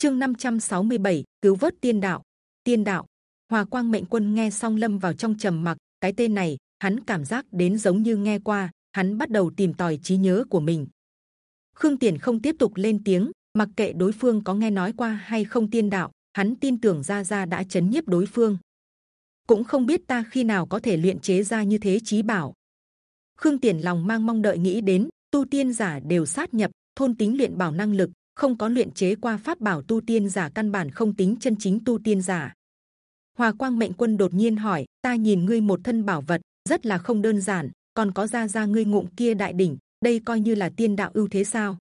chương 567, cứu vớt tiên đạo. Tiên đạo. Hòa quang mệnh quân nghe xong lâm vào trong trầm mặc cái tên này hắn cảm giác đến giống như nghe qua hắn bắt đầu tìm tòi trí nhớ của mình. Khương tiền không tiếp tục lên tiếng mặc kệ đối phương có nghe nói qua hay không tiên đạo hắn tin tưởng gia gia đã chấn nhiếp đối phương. Cũng không biết ta khi nào có thể luyện chế ra như thế trí bảo. Khương tiền lòng mang mong đợi nghĩ đến tu tiên giả đều sát nhập thôn tính luyện bảo năng lực không có luyện chế qua pháp bảo tu tiên giả căn bản không tính chân chính tu tiên giả. Hòa quang mệnh quân đột nhiên hỏi, ta nhìn ngươi một thân bảo vật, rất là không đơn giản, còn có ra ra ngươi ngụm kia đại đỉnh, đây coi như là tiên đạo ưu thế sao?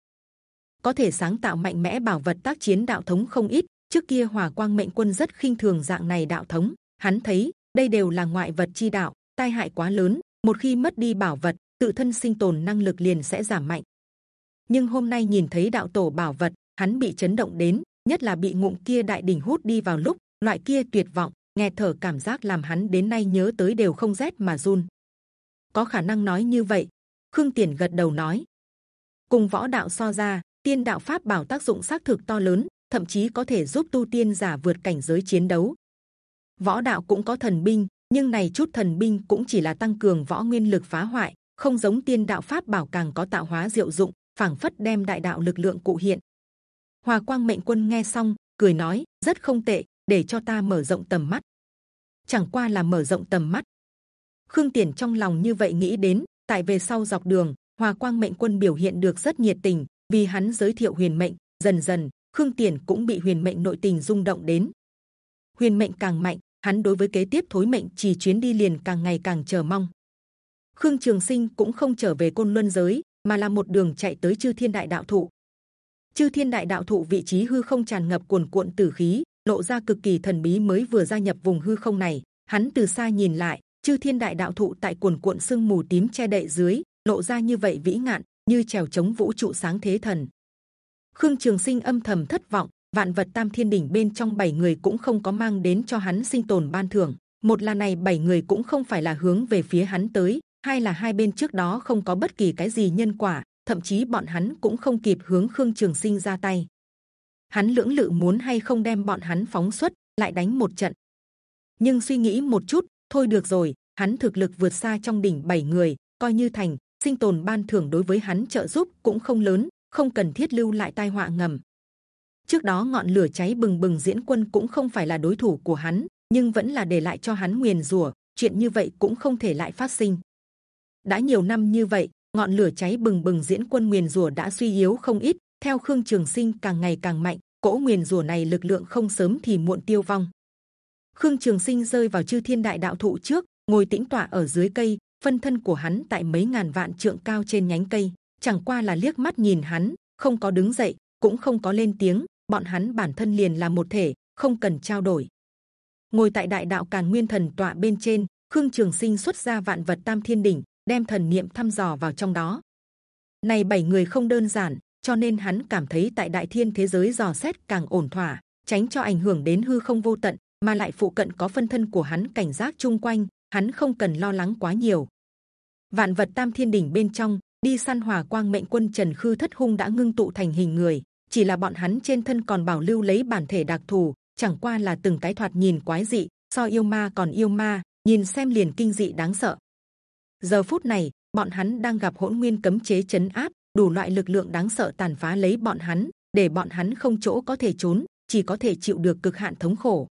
Có thể sáng tạo mạnh mẽ bảo vật tác chiến đạo thống không ít, trước kia hòa quang mệnh quân rất khinh thường dạng này đạo thống, hắn thấy, đây đều là ngoại vật chi đạo, tai hại quá lớn, một khi mất đi bảo vật, tự thân sinh tồn năng lực liền sẽ giảm mạnh nhưng hôm nay nhìn thấy đạo tổ bảo vật, hắn bị chấn động đến, nhất là bị ngụm kia đại đỉnh hút đi vào lúc, loại kia tuyệt vọng, nghe thở cảm giác làm hắn đến nay nhớ tới đều không rét mà run. Có khả năng nói như vậy? Khương tiền gật đầu nói. Cùng võ đạo so ra, tiên đạo pháp bảo tác dụng xác thực to lớn, thậm chí có thể giúp tu tiên giả vượt cảnh giới chiến đấu. Võ đạo cũng có thần binh, nhưng này chút thần binh cũng chỉ là tăng cường võ nguyên lực phá hoại, không giống tiên đạo pháp bảo càng có tạo hóa diệu dụng phảng phất đem đại đạo lực lượng cụ hiện. Hòa quang mệnh quân nghe xong, cười nói, rất không tệ, để cho ta mở rộng tầm mắt. Chẳng qua là mở rộng tầm mắt. Khương tiền trong lòng như vậy nghĩ đến, tại về sau dọc đường, hòa quang mệnh quân biểu hiện được rất nhiệt tình, vì hắn giới thiệu huyền mệnh, dần dần, khương tiền cũng bị huyền mệnh nội tình rung động đến. Huyền mệnh càng mạnh, hắn đối với kế tiếp thối mệnh chỉ chuyến đi liền càng ngày càng chờ mong. Khương trường sinh cũng không trở về côn luân giới mà là một đường chạy tới chư thiên đại đạo thụ. Chư thiên đại đạo thụ vị trí hư không tràn ngập cuồn cuộn tử khí, lộ ra cực kỳ thần bí mới vừa gia nhập vùng hư không này. Hắn từ xa nhìn lại, chư thiên đại đạo thụ tại cuồn cuộn sương mù tím che đậy dưới, lộ ra như vậy vĩ ngạn, như trèo chống vũ trụ sáng thế thần. Khương trường sinh âm thầm thất vọng, vạn vật tam thiên đỉnh bên trong bảy người cũng không có mang đến cho hắn sinh tồn ban thưởng. Một là này bảy người cũng không phải là hướng về phía hắn tới hai là hai bên trước đó không có bất kỳ cái gì nhân quả, thậm chí bọn hắn cũng không kịp hướng khương trường sinh ra tay. Hắn lưỡng lự muốn hay không đem bọn hắn phóng xuất, lại đánh một trận. Nhưng suy nghĩ một chút, thôi được rồi, hắn thực lực vượt xa trong đỉnh bảy người, coi như thành, sinh tồn ban thưởng đối với hắn trợ giúp cũng không lớn, không cần thiết lưu lại tai họa ngầm. Trước đó ngọn lửa cháy bừng bừng diễn quân cũng không phải là đối thủ của hắn, nhưng vẫn là để lại cho hắn nguyền rủa, chuyện như vậy cũng không thể lại phát sinh đã nhiều năm như vậy, ngọn lửa cháy bừng bừng diễn quân nguyền rủa đã suy yếu không ít. Theo khương trường sinh, càng ngày càng mạnh, cỗ nguyền rủa này lực lượng không sớm thì muộn tiêu vong. Khương trường sinh rơi vào chư thiên đại đạo thụ trước, ngồi tĩnh tọa ở dưới cây, phân thân của hắn tại mấy ngàn vạn trượng cao trên nhánh cây. Chẳng qua là liếc mắt nhìn hắn, không có đứng dậy, cũng không có lên tiếng, bọn hắn bản thân liền là một thể, không cần trao đổi. Ngồi tại đại đạo càn nguyên thần tọa bên trên, khương trường sinh xuất ra vạn vật tam thiên đỉnh đem thần niệm thăm dò vào trong đó. Này bảy người không đơn giản, cho nên hắn cảm thấy tại đại thiên thế giới dò xét càng ổn thỏa, tránh cho ảnh hưởng đến hư không vô tận, mà lại phụ cận có phân thân của hắn cảnh giác chung quanh, hắn không cần lo lắng quá nhiều. Vạn vật tam thiên đỉnh bên trong, đi săn hòa quang mệnh quân trần khư thất hung đã ngưng tụ thành hình người, chỉ là bọn hắn trên thân còn bảo lưu lấy bản thể đặc thù, chẳng qua là từng cái thoạt nhìn quái dị, so yêu ma còn yêu ma, nhìn xem liền kinh dị đáng sợ giờ phút này, bọn hắn đang gặp hỗn nguyên cấm chế chấn áp, đủ loại lực lượng đáng sợ tàn phá lấy bọn hắn, để bọn hắn không chỗ có thể trốn, chỉ có thể chịu được cực hạn thống khổ.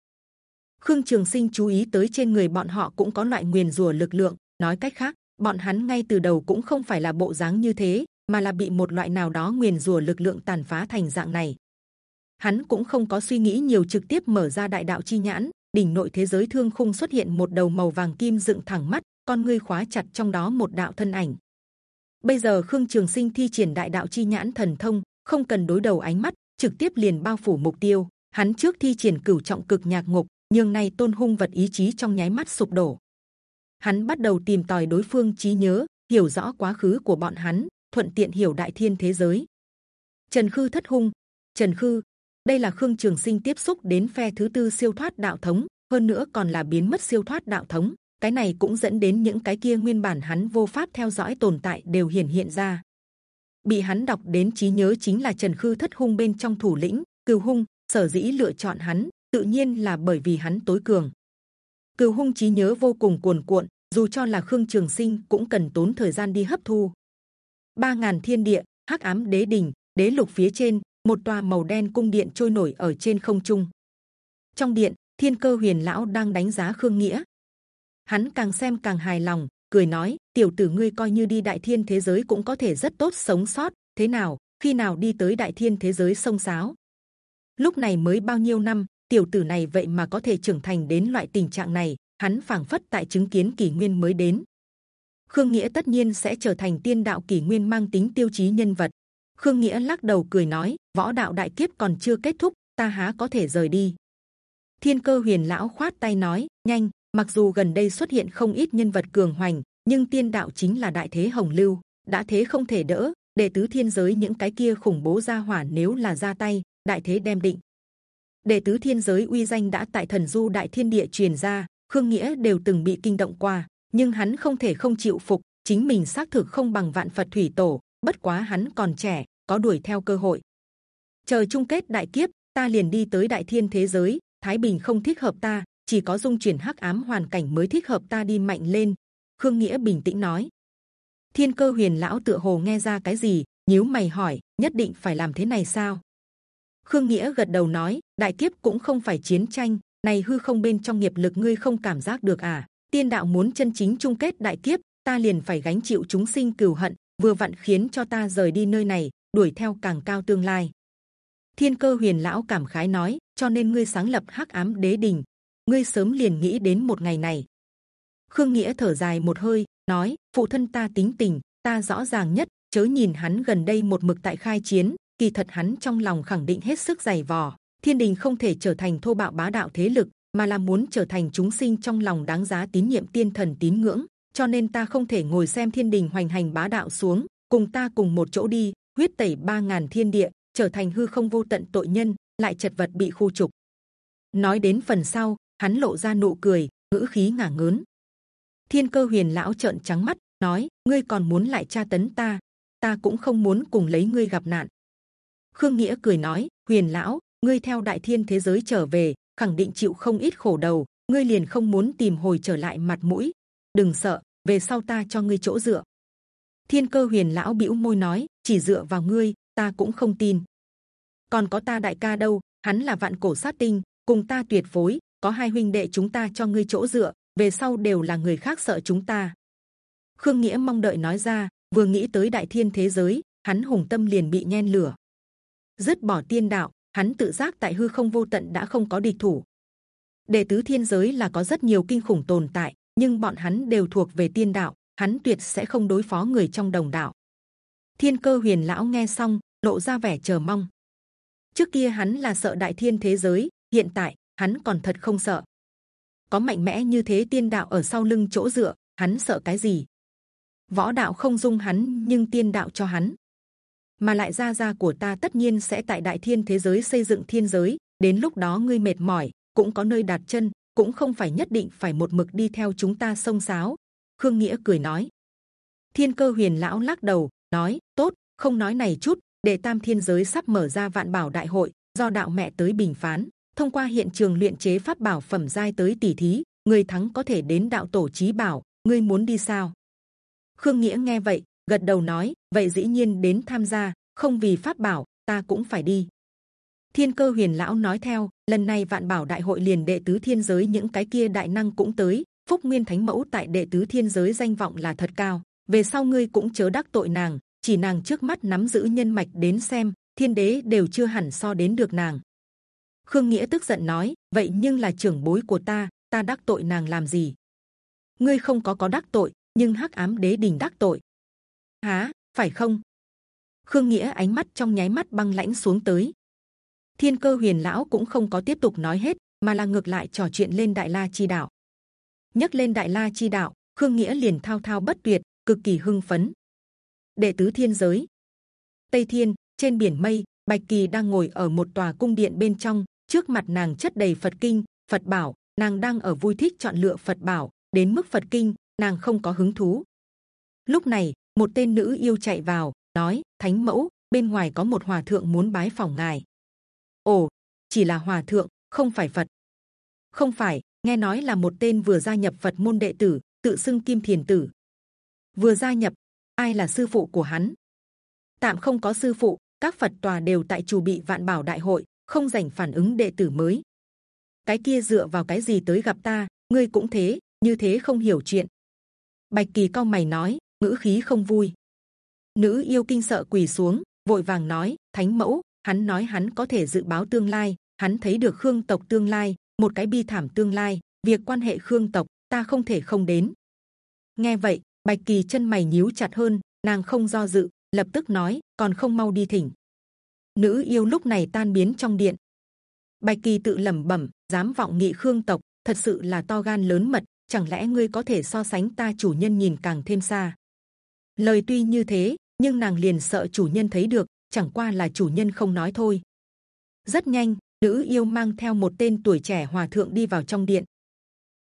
Khương trường sinh chú ý tới trên người bọn họ cũng có loại nguyền rủa lực lượng, nói cách khác, bọn hắn ngay từ đầu cũng không phải là bộ dáng như thế, mà là bị một loại nào đó nguyền rủa lực lượng tàn phá thành dạng này. Hắn cũng không có suy nghĩ nhiều trực tiếp mở ra đại đạo chi nhãn, đỉnh nội thế giới thương khung xuất hiện một đầu màu vàng kim dựng thẳng mắt con ngươi khóa chặt trong đó một đạo thân ảnh. Bây giờ khương trường sinh thi triển đại đạo chi nhãn thần thông, không cần đối đầu ánh mắt, trực tiếp liền bao phủ mục tiêu. Hắn trước thi triển cửu trọng cực nhạc ngục, nhưng nay tôn hung vật ý chí trong nháy mắt sụp đổ. Hắn bắt đầu tìm tòi đối phương trí nhớ, hiểu rõ quá khứ của bọn hắn, thuận tiện hiểu đại thiên thế giới. Trần khư thất hung. Trần khư, đây là khương trường sinh tiếp xúc đến phe thứ tư siêu thoát đạo thống, hơn nữa còn là biến mất siêu thoát đạo thống cái này cũng dẫn đến những cái kia nguyên bản hắn vô pháp theo dõi tồn tại đều hiển hiện ra. Bị hắn đọc đến trí nhớ chính là trần khư thất hung bên trong thủ lĩnh cừu hung, sở dĩ lựa chọn hắn, tự nhiên là bởi vì hắn tối cường. Cừu hung trí nhớ vô cùng cuồn cuộn, dù cho là khương trường sinh cũng cần tốn thời gian đi hấp thu. Ba ngàn thiên địa, hắc ám đế đình đế lục phía trên, một tòa màu đen cung điện trôi nổi ở trên không trung. Trong điện, thiên cơ huyền lão đang đánh giá khương nghĩa hắn càng xem càng hài lòng, cười nói, tiểu tử ngươi coi như đi đại thiên thế giới cũng có thể rất tốt sống sót, thế nào, khi nào đi tới đại thiên thế giới sông sáo? Lúc này mới bao nhiêu năm, tiểu tử này vậy mà có thể trưởng thành đến loại tình trạng này, hắn phảng phất tại chứng kiến kỷ nguyên mới đến. Khương nghĩa tất nhiên sẽ trở thành tiên đạo kỷ nguyên mang tính tiêu chí nhân vật. Khương nghĩa lắc đầu cười nói, võ đạo đại kiếp còn chưa kết thúc, ta há có thể rời đi. Thiên cơ huyền lão khoát tay nói, nhanh mặc dù gần đây xuất hiện không ít nhân vật cường hoành, nhưng tiên đạo chính là đại thế hồng lưu, đã thế không thể đỡ đệ tứ thiên giới những cái kia khủng bố gia hỏa nếu là ra tay, đại thế đem định. Đệ tứ thiên giới uy danh đã tại thần du đại thiên địa truyền ra, khương nghĩa đều từng bị kinh động qua, nhưng hắn không thể không chịu phục, chính mình xác thực không bằng vạn phật thủy tổ, bất quá hắn còn trẻ, có đuổi theo cơ hội. Chờ chung kết đại kiếp, ta liền đi tới đại thiên thế giới, thái bình không thích hợp ta chỉ có dung chuyển hắc ám hoàn cảnh mới thích hợp ta đi mạnh lên. Khương nghĩa bình tĩnh nói. Thiên cơ huyền lão tựa hồ nghe ra cái gì, nhíu mày hỏi, nhất định phải làm thế này sao? Khương nghĩa gật đầu nói, đại kiếp cũng không phải chiến tranh, này hư không bên trong nghiệp lực ngươi không cảm giác được à? Tiên đạo muốn chân chính chung kết đại kiếp, ta liền phải gánh chịu chúng sinh cừu hận, vừa vặn khiến cho ta rời đi nơi này, đuổi theo càng cao tương lai. Thiên cơ huyền lão cảm khái nói, cho nên ngươi sáng lập hắc ám đế đình ngươi sớm liền nghĩ đến một ngày này. Khương nghĩa thở dài một hơi, nói, phụ thân ta tính tình, ta rõ ràng nhất, chớ nhìn hắn gần đây một mực tại khai chiến, kỳ thật hắn trong lòng khẳng định hết sức dày vò. Thiên đình không thể trở thành thô bạo bá đạo thế lực, mà là muốn trở thành chúng sinh trong lòng đáng giá tín nhiệm tiên thần tín ngưỡng, cho nên ta không thể ngồi xem thiên đình hoành hành bá đạo xuống, cùng ta cùng một chỗ đi, huyết tẩy ba ngàn thiên địa, trở thành hư không vô tận tội nhân, lại chật vật bị khu trục. Nói đến phần sau hắn lộ ra nụ cười, ngữ khí ngả ngớn. Thiên cơ huyền lão trợn trắng mắt, nói, ngươi còn muốn lại tra tấn ta? Ta cũng không muốn cùng lấy ngươi gặp nạn. Khương nghĩa cười nói, huyền lão, ngươi theo đại thiên thế giới trở về, khẳng định chịu không ít khổ đầu. Ngươi liền không muốn tìm hồi trở lại mặt mũi. Đừng sợ, về sau ta cho ngươi chỗ dựa. Thiên cơ huyền lão bĩu môi nói, chỉ dựa vào ngươi, ta cũng không tin. Còn có ta đại ca đâu, hắn là vạn cổ sát tinh, cùng ta tuyệt phối có hai huynh đệ chúng ta cho ngươi chỗ dựa, về sau đều là người khác sợ chúng ta. Khương nghĩa mong đợi nói ra, vừa nghĩ tới đại thiên thế giới, hắn hùng tâm liền bị nhen lửa. Dứt bỏ tiên đạo, hắn tự giác tại hư không vô tận đã không có địch thủ. Đệ tứ thiên giới là có rất nhiều kinh khủng tồn tại, nhưng bọn hắn đều thuộc về tiên đạo, hắn tuyệt sẽ không đối phó người trong đồng đạo. Thiên cơ huyền lão nghe xong, lộ ra vẻ chờ mong. Trước kia hắn là sợ đại thiên thế giới, hiện tại hắn còn thật không sợ. Có mạnh mẽ như thế tiên đạo ở sau lưng chỗ dựa, hắn sợ cái gì? Võ đạo không dung hắn, nhưng tiên đạo cho hắn. Mà lại gia gia của ta tất nhiên sẽ tại đại thiên thế giới xây dựng thiên giới, đến lúc đó ngươi mệt mỏi, cũng có nơi đặt chân, cũng không phải nhất định phải một mực đi theo chúng ta sông sáo. Khương nghĩa cười nói. Thiên cơ huyền lão lắc đầu, nói, tốt, không nói này chút, để tam thiên giới sắp mở ra vạn bảo đại hội, do đạo mẹ tới bình phán thông qua hiện trường luyện chế pháp bảo phẩm giai tới tỷ thí, người thắng có thể đến đạo tổ trí bảo, ngươi muốn đi sao? Khương nghĩa nghe vậy, gật đầu nói, vậy dĩ nhiên đến tham gia, không vì pháp bảo, ta cũng phải đi. Thiên cơ huyền lão nói theo, lần này vạn bảo đại hội liền đệ tứ thiên giới, những cái kia đại năng cũng tới, phúc nguyên thánh mẫu tại đệ tứ thiên giới danh vọng là thật cao, về sau ngươi cũng chớ đắc tội nàng, chỉ nàng trước mắt nắm giữ nhân mạch đến xem, thiên đế đều chưa hẳn so đến được nàng khương nghĩa tức giận nói, vậy nhưng là trưởng bối của ta ta đắc tội nàng làm gì? Ngươi không có có đắc tội, nhưng hắc ám đế đình đắc tội. Há phải không? Khương nghĩa ánh mắt trong nháy mắt băng lãnh xuống tới. Thiên cơ huyền lão cũng không có tiếp tục nói hết, mà là ngược lại trò chuyện lên đại la chi đạo. Nhắc lên đại la chi đạo, khương nghĩa liền thao thao bất tuyệt, cực kỳ hưng phấn. Đệ tứ thiên giới, tây thiên, trên biển mây, bạch kỳ đang ngồi ở một tòa cung điện bên trong trước mặt nàng chất đầy phật kinh phật bảo nàng đang ở vui thích chọn lựa phật bảo đến mức phật kinh nàng không có hứng thú lúc này một tên nữ yêu chạy vào nói thánh mẫu bên ngoài có một hòa thượng muốn bái phòng ngài ồ chỉ là hòa thượng, không phải Phật. Không phải, nghe nói là một tên vừa gia nhập Phật môn đệ tử, tự xưng Kim Thiền Tử. Vừa gia nhập, ai là sư phụ của hắn? Tạm không có sư phụ, các Phật tòa đều tại chủ bị vạn bảo đại hội, không dành phản ứng đệ tử mới. Cái kia dựa vào cái gì tới gặp ta? Ngươi cũng thế, như thế không hiểu chuyện. Bạch kỳ cao mày nói, ngữ khí không vui. Nữ yêu kinh sợ quỳ xuống, vội vàng nói, thánh mẫu, hắn nói hắn có thể dự báo tương lai, hắn thấy được khương tộc tương lai, một cái bi thảm tương lai. Việc quan hệ khương tộc, ta không thể không đến. Nghe vậy, bạch kỳ chân mày nhíu chặt hơn, nàng không do dự, lập tức nói, còn không mau đi thỉnh. Nữ yêu lúc này tan biến trong điện. Bạch kỳ tự lẩm bẩm, dám vọng nghị khương tộc, thật sự là to gan lớn mật. Chẳng lẽ ngươi có thể so sánh ta chủ nhân nhìn càng thêm xa? Lời tuy như thế, nhưng nàng liền sợ chủ nhân thấy được, chẳng qua là chủ nhân không nói thôi. Rất nhanh, nữ yêu mang theo một tên tuổi trẻ hòa thượng đi vào trong điện.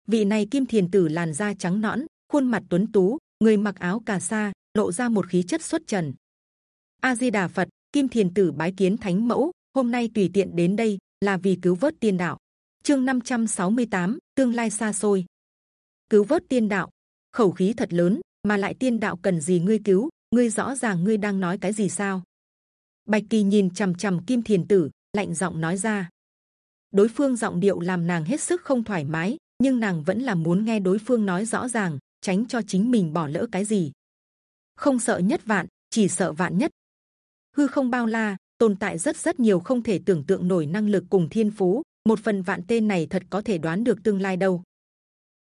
Vị này kim thiền tử làn da trắng nõn, khuôn mặt tuấn tú, người mặc áo cà sa, lộ ra một khí chất xuất trần. A Di Đà Phật, kim thiền tử bái kiến thánh mẫu, hôm nay tùy tiện đến đây là vì cứu vớt tiên đạo. Chương 568, tương lai xa xôi. Cứu vớt tiên đạo, khẩu khí thật lớn, mà lại tiên đạo cần gì ngươi cứu? Ngươi rõ ràng ngươi đang nói cái gì sao? Bạch kỳ nhìn c h ầ m c h ầ m kim thiền tử, lạnh giọng nói ra. Đối phương giọng điệu làm nàng hết sức không thoải mái, nhưng nàng vẫn là muốn nghe đối phương nói rõ ràng, tránh cho chính mình bỏ lỡ cái gì. Không sợ nhất vạn, chỉ sợ vạn nhất. Hư không bao la, tồn tại rất rất nhiều không thể tưởng tượng nổi năng lực cùng thiên phú. Một phần vạn tên này thật có thể đoán được tương lai đâu.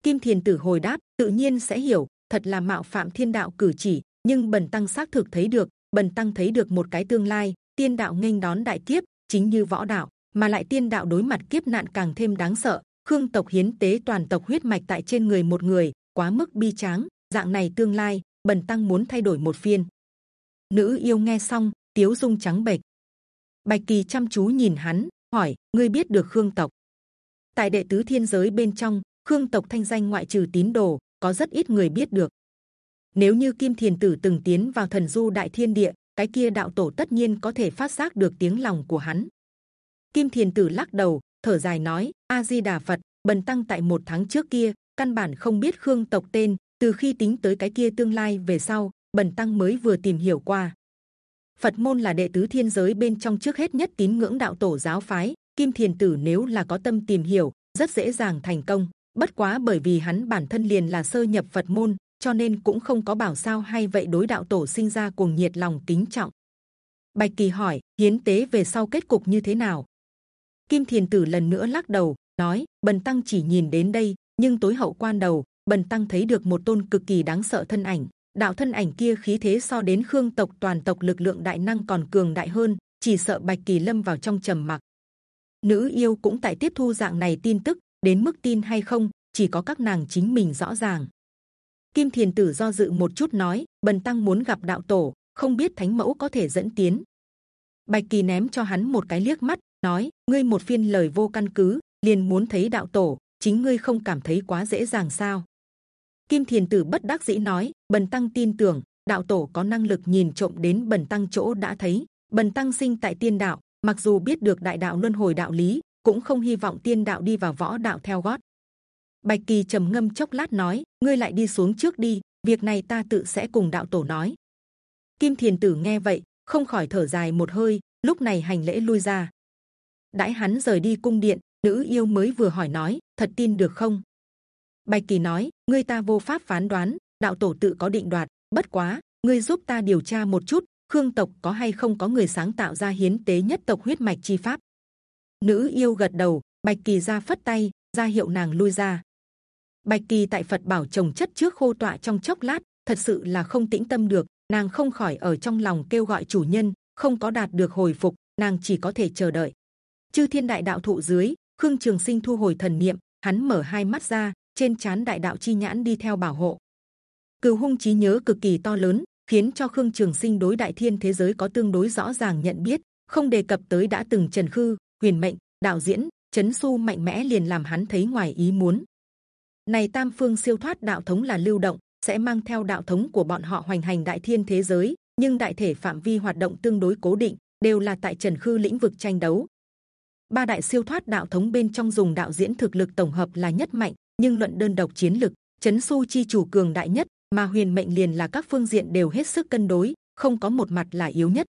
Kim Thiền Tử hồi đáp, tự nhiên sẽ hiểu, thật là mạo phạm thiên đạo cử chỉ, nhưng bần tăng xác thực thấy được bần tăng thấy được một cái tương lai tiên đạo nghênh đón đại kiếp chính như võ đạo mà lại tiên đạo đối mặt kiếp nạn càng thêm đáng sợ khương tộc hiến tế toàn tộc huyết mạch tại trên người một người quá mức bi tráng dạng này tương lai bần tăng muốn thay đổi một phiên nữ yêu nghe xong tiếu dung trắng bệch bạch kỳ chăm chú nhìn hắn hỏi ngươi biết được khương tộc tại đệ tứ thiên giới bên trong khương tộc thanh danh ngoại trừ tín đồ có rất ít người biết được nếu như Kim Thiền Tử từng tiến vào thần du đại thiên địa, cái kia đạo tổ tất nhiên có thể phát giác được tiếng lòng của hắn. Kim Thiền Tử lắc đầu, thở dài nói: A Di Đà Phật, bần tăng tại một tháng trước kia căn bản không biết khương tộc tên. Từ khi tính tới cái kia tương lai về sau, bần tăng mới vừa tìm hiểu qua. Phật môn là đệ tứ thiên giới bên trong trước hết nhất tín ngưỡng đạo tổ giáo phái. Kim Thiền Tử nếu là có tâm tìm hiểu, rất dễ dàng thành công. Bất quá bởi vì hắn bản thân liền là sơ nhập Phật môn, cho nên cũng không có bảo sao hay vậy đối đạo tổ sinh ra cuồng nhiệt lòng kính trọng. Bạch kỳ hỏi hiến tế về sau kết cục như thế nào? Kim Thiền Tử lần nữa lắc đầu nói Bần tăng chỉ nhìn đến đây, nhưng tối hậu quan đầu Bần tăng thấy được một tôn cực kỳ đáng sợ thân ảnh. Đạo thân ảnh kia khí thế so đến khương tộc toàn tộc lực lượng đại năng còn cường đại hơn, chỉ sợ Bạch Kỳ lâm vào trong trầm mặc. Nữ yêu cũng tại tiếp thu dạng này tin tức, đến mức tin hay không, chỉ có các nàng chính mình rõ ràng. Kim Thiền Tử do dự một chút nói: Bần tăng muốn gặp đạo tổ, không biết Thánh mẫu có thể dẫn tiến. Bạch Kỳ ném cho hắn một cái liếc mắt, nói: Ngươi một phiên lời vô căn cứ, liền muốn thấy đạo tổ, chính ngươi không cảm thấy quá dễ dàng sao? Kim Thiền Tử bất đắc dĩ nói: Bần tăng tin tưởng đạo tổ có năng lực nhìn trộm đến bần tăng chỗ đã thấy. Bần tăng sinh tại tiên đạo, mặc dù biết được đại đạo luân hồi đạo lý, cũng không hy vọng tiên đạo đi vào võ đạo theo gót. Bạch Kỳ trầm ngâm chốc lát nói: ngươi lại đi xuống trước đi, việc này ta tự sẽ cùng đạo tổ nói. Kim Thiền Tử nghe vậy, không khỏi thở dài một hơi, lúc này hành lễ lui ra. Đãi hắn rời đi cung điện, nữ yêu mới vừa hỏi nói: thật tin được không? Bạch Kỳ nói: ngươi ta vô pháp phán đoán, đạo tổ tự có định đoạt. Bất quá, ngươi giúp ta điều tra một chút, khương tộc có hay không có người sáng tạo ra hiến tế nhất tộc huyết mạch chi pháp? Nữ yêu gật đầu, Bạch Kỳ ra phất tay, ra hiệu nàng lui ra. Bạch Kỳ tại Phật bảo trồng chất trước khô tọa trong chốc lát, thật sự là không tĩnh tâm được. Nàng không khỏi ở trong lòng kêu gọi chủ nhân, không có đạt được hồi phục, nàng chỉ có thể chờ đợi. Chư Thiên Đại Đạo thụ dưới, Khương Trường Sinh thu hồi thần niệm, hắn mở hai mắt ra, trên chán Đại Đạo chi nhãn đi theo bảo hộ. Cửu hung trí nhớ cực kỳ to lớn, khiến cho Khương Trường Sinh đối Đại Thiên thế giới có tương đối rõ ràng nhận biết, không đề cập tới đã từng Trần Khư, Huyền Mệnh, Đạo Diễn, Chấn Su mạnh mẽ liền làm hắn thấy ngoài ý muốn này tam phương siêu thoát đạo thống là lưu động sẽ mang theo đạo thống của bọn họ hoành hành đại thiên thế giới nhưng đại thể phạm vi hoạt động tương đối cố định đều là tại trần khư lĩnh vực tranh đấu ba đại siêu thoát đạo thống bên trong dùng đạo diễn thực lực tổng hợp là nhất mạnh nhưng luận đơn độc chiến lực chấn su chi chủ cường đại nhất, mà huyền mệnh liền là các phương diện đều hết sức cân đối, không có một mặt là yếu nhất.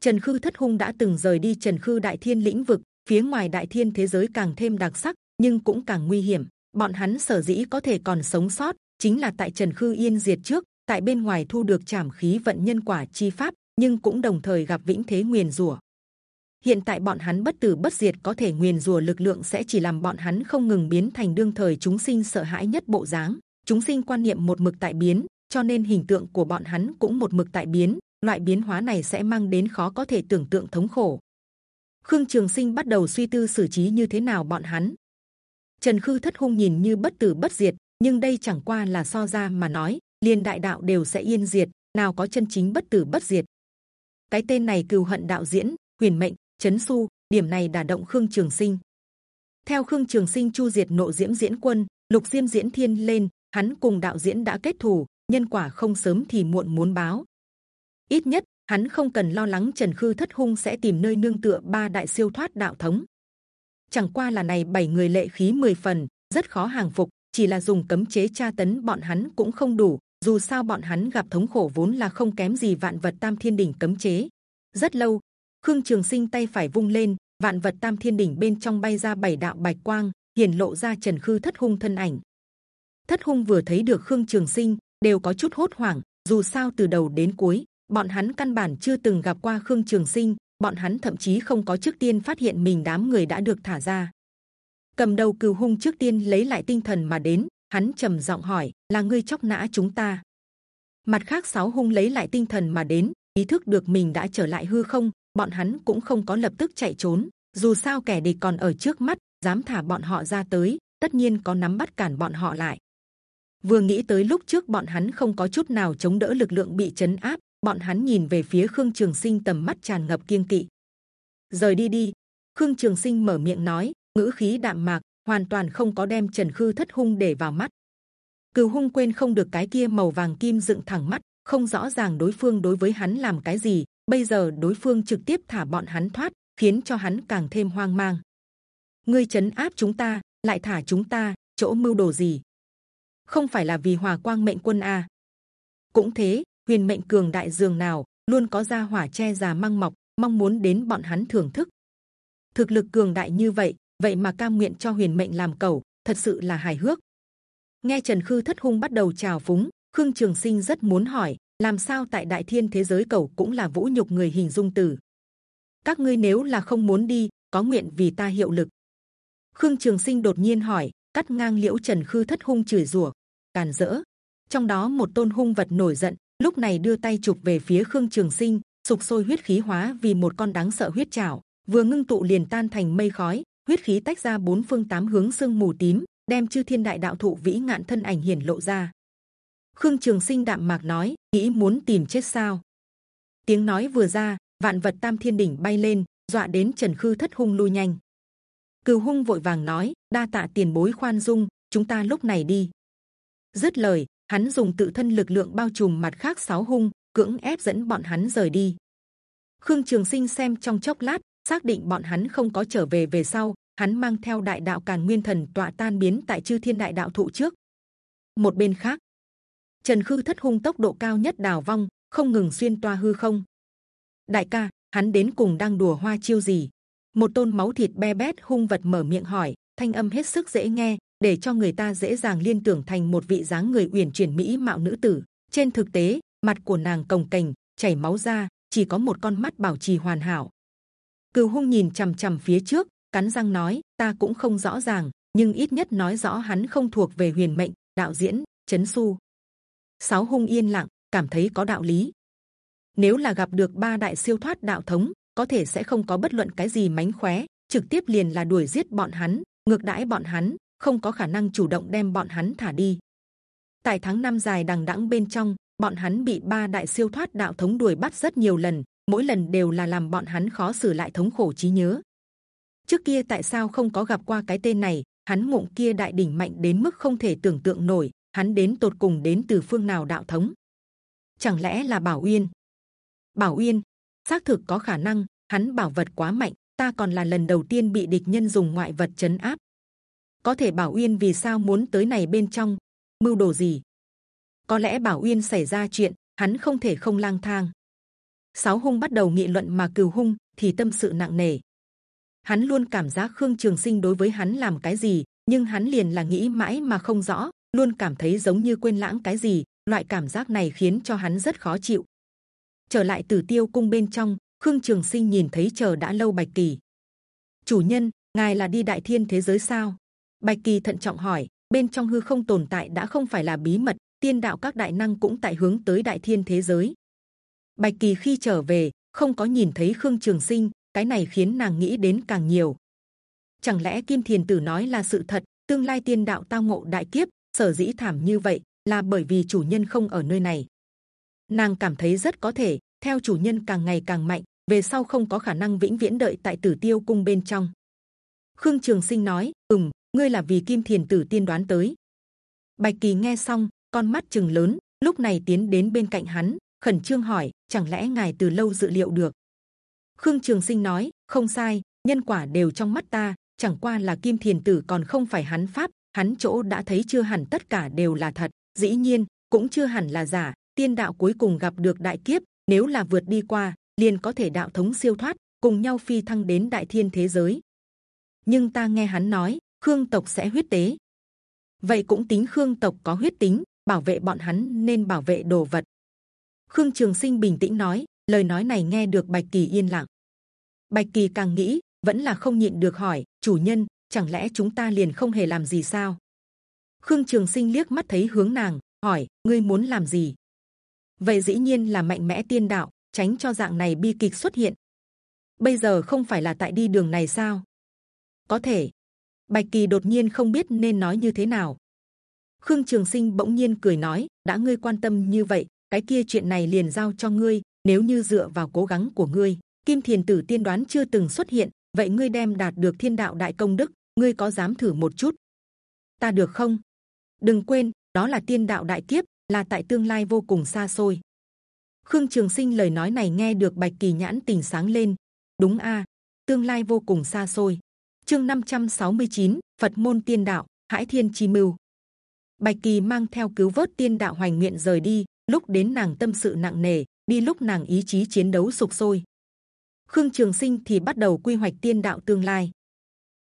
Trần khư thất hung đã từng rời đi trần khư đại thiên lĩnh vực, phía ngoài đại thiên thế giới càng thêm đặc sắc, nhưng cũng càng nguy hiểm. Bọn hắn sở dĩ có thể còn sống sót, chính là tại trần khư yên diệt trước, tại bên ngoài thu được trảm khí vận nhân quả chi pháp, nhưng cũng đồng thời gặp vĩnh thế nguyền rủa hiện tại bọn hắn bất tử bất diệt, có thể nguyền rủa lực lượng sẽ chỉ làm bọn hắn không ngừng biến thành đương thời chúng sinh sợ hãi nhất bộ dáng. Chúng sinh quan niệm một mực tại biến, cho nên hình tượng của bọn hắn cũng một mực tại biến. Loại biến hóa này sẽ mang đến khó có thể tưởng tượng thống khổ. Khương trường sinh bắt đầu suy tư xử trí như thế nào bọn hắn. Trần khư thất hung nhìn như bất tử bất diệt, nhưng đây chẳng qua là so ra mà nói, liền đại đạo đều sẽ yên diệt, nào có chân chính bất tử bất diệt. Cái tên này cừu hận đạo diễn, huyền mệnh chấn su điểm này đả động khương trường sinh. Theo khương trường sinh chu diệt nộ diễm diễn quân, lục diêm diễn thiên lên, hắn cùng đạo diễn đã kết thù, nhân quả không sớm thì muộn muốn báo. Ít nhất, hắn không cần lo lắng trần khư thất hung sẽ tìm nơi nương tựa ba đại siêu thoát đạo thống. Chẳng qua là này bảy người lệ khí 10 phần, rất khó hàng phục, chỉ là dùng cấm chế tra tấn bọn hắn cũng không đủ, dù sao bọn hắn gặp thống khổ vốn là không kém gì vạn vật tam thiên đỉnh cấm chế. Rất lâu khương trường sinh tay phải vung lên, vạn vật tam thiên đỉnh bên trong bay ra bảy đạo bạch quang, hiển lộ ra trần khư thất hung thân ảnh. Thất hung vừa thấy được khương trường sinh, đều có chút hốt hoảng, dù sao từ đầu đến cuối, bọn hắn căn bản chưa từng gặp qua khương trường sinh, bọn hắn thậm chí không có trước tiên phát hiện mình đám người đã được thả ra. Cầm đầu cừu hung trước tiên lấy lại tinh thần mà đến, hắn trầm giọng hỏi, là ngươi chọc nã chúng ta? Mặt khác sáu hung lấy lại tinh thần mà đến, ý thức được mình đã trở lại hư không bọn hắn cũng không có lập tức chạy trốn. Dù sao kẻ địch còn ở trước mắt, dám thả bọn họ ra tới, tất nhiên có nắm bắt cản bọn họ lại. Vừa nghĩ tới lúc trước bọn hắn không có chút nào chống đỡ lực lượng bị chấn áp, bọn hắn nhìn về phía khương trường sinh tầm mắt tràn ngập kiên kỵ. Rời đi đi. Khương trường sinh mở miệng nói, ngữ khí đạm mạc, hoàn toàn không có đem trần khư thất hung để vào mắt. Cừu hung quên không được cái kia màu vàng kim dựng thẳng mắt, không rõ ràng đối phương đối với hắn làm cái gì bây giờ đối phương trực tiếp thả bọn hắn thoát, khiến cho hắn càng thêm hoang mang. Ngươi chấn áp chúng ta, lại thả chúng ta, chỗ mưu đồ gì? Không phải là vì hòa quang mệnh quân a cũng thế, huyền mệnh cường đại dường nào, luôn có gia hỏa che già măng mọc, mong muốn đến bọn hắn thưởng thức. Thực lực cường đại như vậy vậy mà cam nguyện cho huyền mệnh làm cầu, thật sự là hài hước. Nghe trần khư thất hung bắt đầu chào phúng, khương trường sinh rất muốn hỏi làm sao tại đại thiên thế giới cầu cũng là vũ nhục người hình dung tử các ngươi nếu là không muốn đi, có nguyện vì ta hiệu lực. Khương trường sinh đột nhiên hỏi, cắt ngang liễu trần khư thất hung chửi rủa, càn dỡ trong đó một tôn hung vật nổi giận, lúc này đưa tay chụp về phía khương trường sinh, sục sôi huyết khí hóa vì một con đáng sợ huyết chảo vừa ngưng tụ liền tan thành mây khói, huyết khí tách ra bốn phương tám hướng sương mù tím, đem chư thiên đại đạo thụ vĩ ngạn thân ảnh hiển lộ ra khương trường sinh đạm mạc nói, nghĩ muốn tìm chết sao? Tiếng nói vừa ra, vạn vật tam thiên đỉnh bay lên, dọa đến trần khư thất hung lui nhanh. Cừu hung vội vàng nói, đa tạ tiền bối khoan dung, chúng ta lúc này đi. Dứt lời, hắn dùng tự thân lực lượng bao trùm mặt khác sáu hung, cưỡng ép dẫn bọn hắn rời đi. Khương trường sinh xem trong chốc lát, xác định bọn hắn không có trở về về sau, hắn mang theo đại đạo càn nguyên thần tọa tan biến tại chư thiên đại đạo thụ trước. Một bên khác trần khư thất hung tốc độ cao nhất đào vong, không ngừng xuyên toa hư không. Đại ca, hắn đến cùng đang đùa hoa chiêu gì? Một tôn máu thịt be bét hung vật mở miệng hỏi, thanh âm hết sức dễ nghe, để cho người ta dễ dàng liên tưởng thành một vị dáng người uyển chuyển mỹ mạo nữ tử. Trên thực tế, mặt của nàng cồng kềnh, chảy máu ra chỉ có một con mắt bảo trì hoàn hảo. Cừu hung nhìn c h ầ m c h ầ m phía trước, cắn răng nói, ta cũng không rõ ràng, nhưng ít nhất nói rõ hắn không thuộc về huyền mệnh, đạo diễn, chấn su sáu hung yên lặng, cảm thấy có đạo lý nếu là gặp được ba đại siêu thoát đạo thống, có thể sẽ không có bất luận cái gì mánh khóe, trực tiếp liền là đuổi giết bọn hắn, ngược đãi bọn hắn, không có khả năng chủ động đem bọn hắn thả đi tại tháng năm dài đằng đẵng bên trong, bọn hắn bị ba đại siêu thoát đạo thống đuổi bắt rất nhiều lần, mỗi lần đều là làm bọn hắn khó xử lại thống khổ trí nhớ. Trước kia tại sao không có gặp qua cái tên này? Hắn mụng kia đại đỉnh mạnh đến mức không thể tưởng tượng nổi. Hắn đến tột cùng đến từ phương nào đạo thống? Chẳng lẽ là Bảo Uyên? Bảo Uyên xác thực có khả năng. Hắn bảo vật quá mạnh, ta còn là lần đầu tiên bị địch nhân dùng ngoại vật chấn áp. Có thể Bảo Uyên vì sao muốn tới này bên trong? Mưu đồ gì? Có lẽ Bảo Uyên xảy ra chuyện, hắn không thể không lang thang. Sáu hung bắt đầu nghị luận mà cừu hung thì tâm sự nặng nề. Hắn luôn cảm giác Khương Trường Sinh đối với hắn làm cái gì, nhưng hắn liền là nghĩ mãi mà không rõ, luôn cảm thấy giống như quên lãng cái gì. Loại cảm giác này khiến cho hắn rất khó chịu. Trở lại Tử Tiêu cung bên trong, Khương Trường Sinh nhìn thấy chờ đã lâu Bạch Kỳ. Chủ nhân, ngài là đi Đại Thiên thế giới sao? Bạch Kỳ thận trọng hỏi. Bên trong hư không tồn tại đã không phải là bí mật, tiên đạo các đại năng cũng tại hướng tới Đại Thiên thế giới. Bạch Kỳ khi trở về không có nhìn thấy Khương Trường Sinh, cái này khiến nàng nghĩ đến càng nhiều. Chẳng lẽ Kim Thiền Tử nói là sự thật? Tương lai tiên đạo tao ngộ đại kiếp, sở dĩ thảm như vậy là bởi vì chủ nhân không ở nơi này. Nàng cảm thấy rất có thể theo chủ nhân càng ngày càng mạnh, về sau không có khả năng vĩnh viễn đợi tại Tử Tiêu cung bên trong. Khương Trường Sinh nói, ừm, ngươi là vì Kim Thiền Tử tiên đoán tới. Bạch Kỳ nghe xong, con mắt chừng lớn, lúc này tiến đến bên cạnh hắn, khẩn trương hỏi, chẳng lẽ ngài từ lâu dự liệu được? Khương Trường Sinh nói, không sai, nhân quả đều trong mắt ta, chẳng qua là Kim Thiền Tử còn không phải hắn pháp, hắn chỗ đã thấy chưa hẳn tất cả đều là thật, dĩ nhiên cũng chưa hẳn là giả. Tiên đạo cuối cùng gặp được đại kiếp, nếu là vượt đi qua, liền có thể đạo thống siêu thoát, cùng nhau phi thăng đến đại thiên thế giới. Nhưng ta nghe hắn nói, Khương tộc sẽ huyết tế. Vậy cũng tính Khương tộc có huyết tính, bảo vệ bọn hắn nên bảo vệ đồ vật. Khương Trường Sinh bình tĩnh nói, lời nói này nghe được Bạch Kỳ yên lặng. Bạch Kỳ càng nghĩ, vẫn là không nhịn được hỏi, chủ nhân, chẳng lẽ chúng ta liền không hề làm gì sao? Khương Trường Sinh liếc mắt thấy hướng nàng, hỏi, ngươi muốn làm gì? Vậy dĩ nhiên là mạnh mẽ tiên đạo, tránh cho dạng này bi kịch xuất hiện. Bây giờ không phải là tại đi đường này sao? Có thể. Bạch Kỳ đột nhiên không biết nên nói như thế nào. Khương Trường Sinh bỗng nhiên cười nói, đã ngươi quan tâm như vậy, cái kia chuyện này liền giao cho ngươi. Nếu như dựa vào cố gắng của ngươi, Kim Thiền Tử tiên đoán chưa từng xuất hiện, vậy ngươi đem đạt được thiên đạo đại công đức, ngươi có dám thử một chút? Ta được không? Đừng quên, đó là tiên đạo đại kiếp, là tại tương lai vô cùng xa xôi. Khương Trường Sinh lời nói này nghe được Bạch Kỳ nhãn tình sáng lên. Đúng a, tương lai vô cùng xa xôi. Chương 569, Phật môn tiên đạo, Hải Thiên Chi Mưu. Bạch Kỳ mang theo cứu vớt tiên đạo hoành nguyện rời đi. Lúc đến nàng tâm sự nặng nề, đi lúc nàng ý chí chiến đấu sục sôi. Khương Trường Sinh thì bắt đầu quy hoạch tiên đạo tương lai.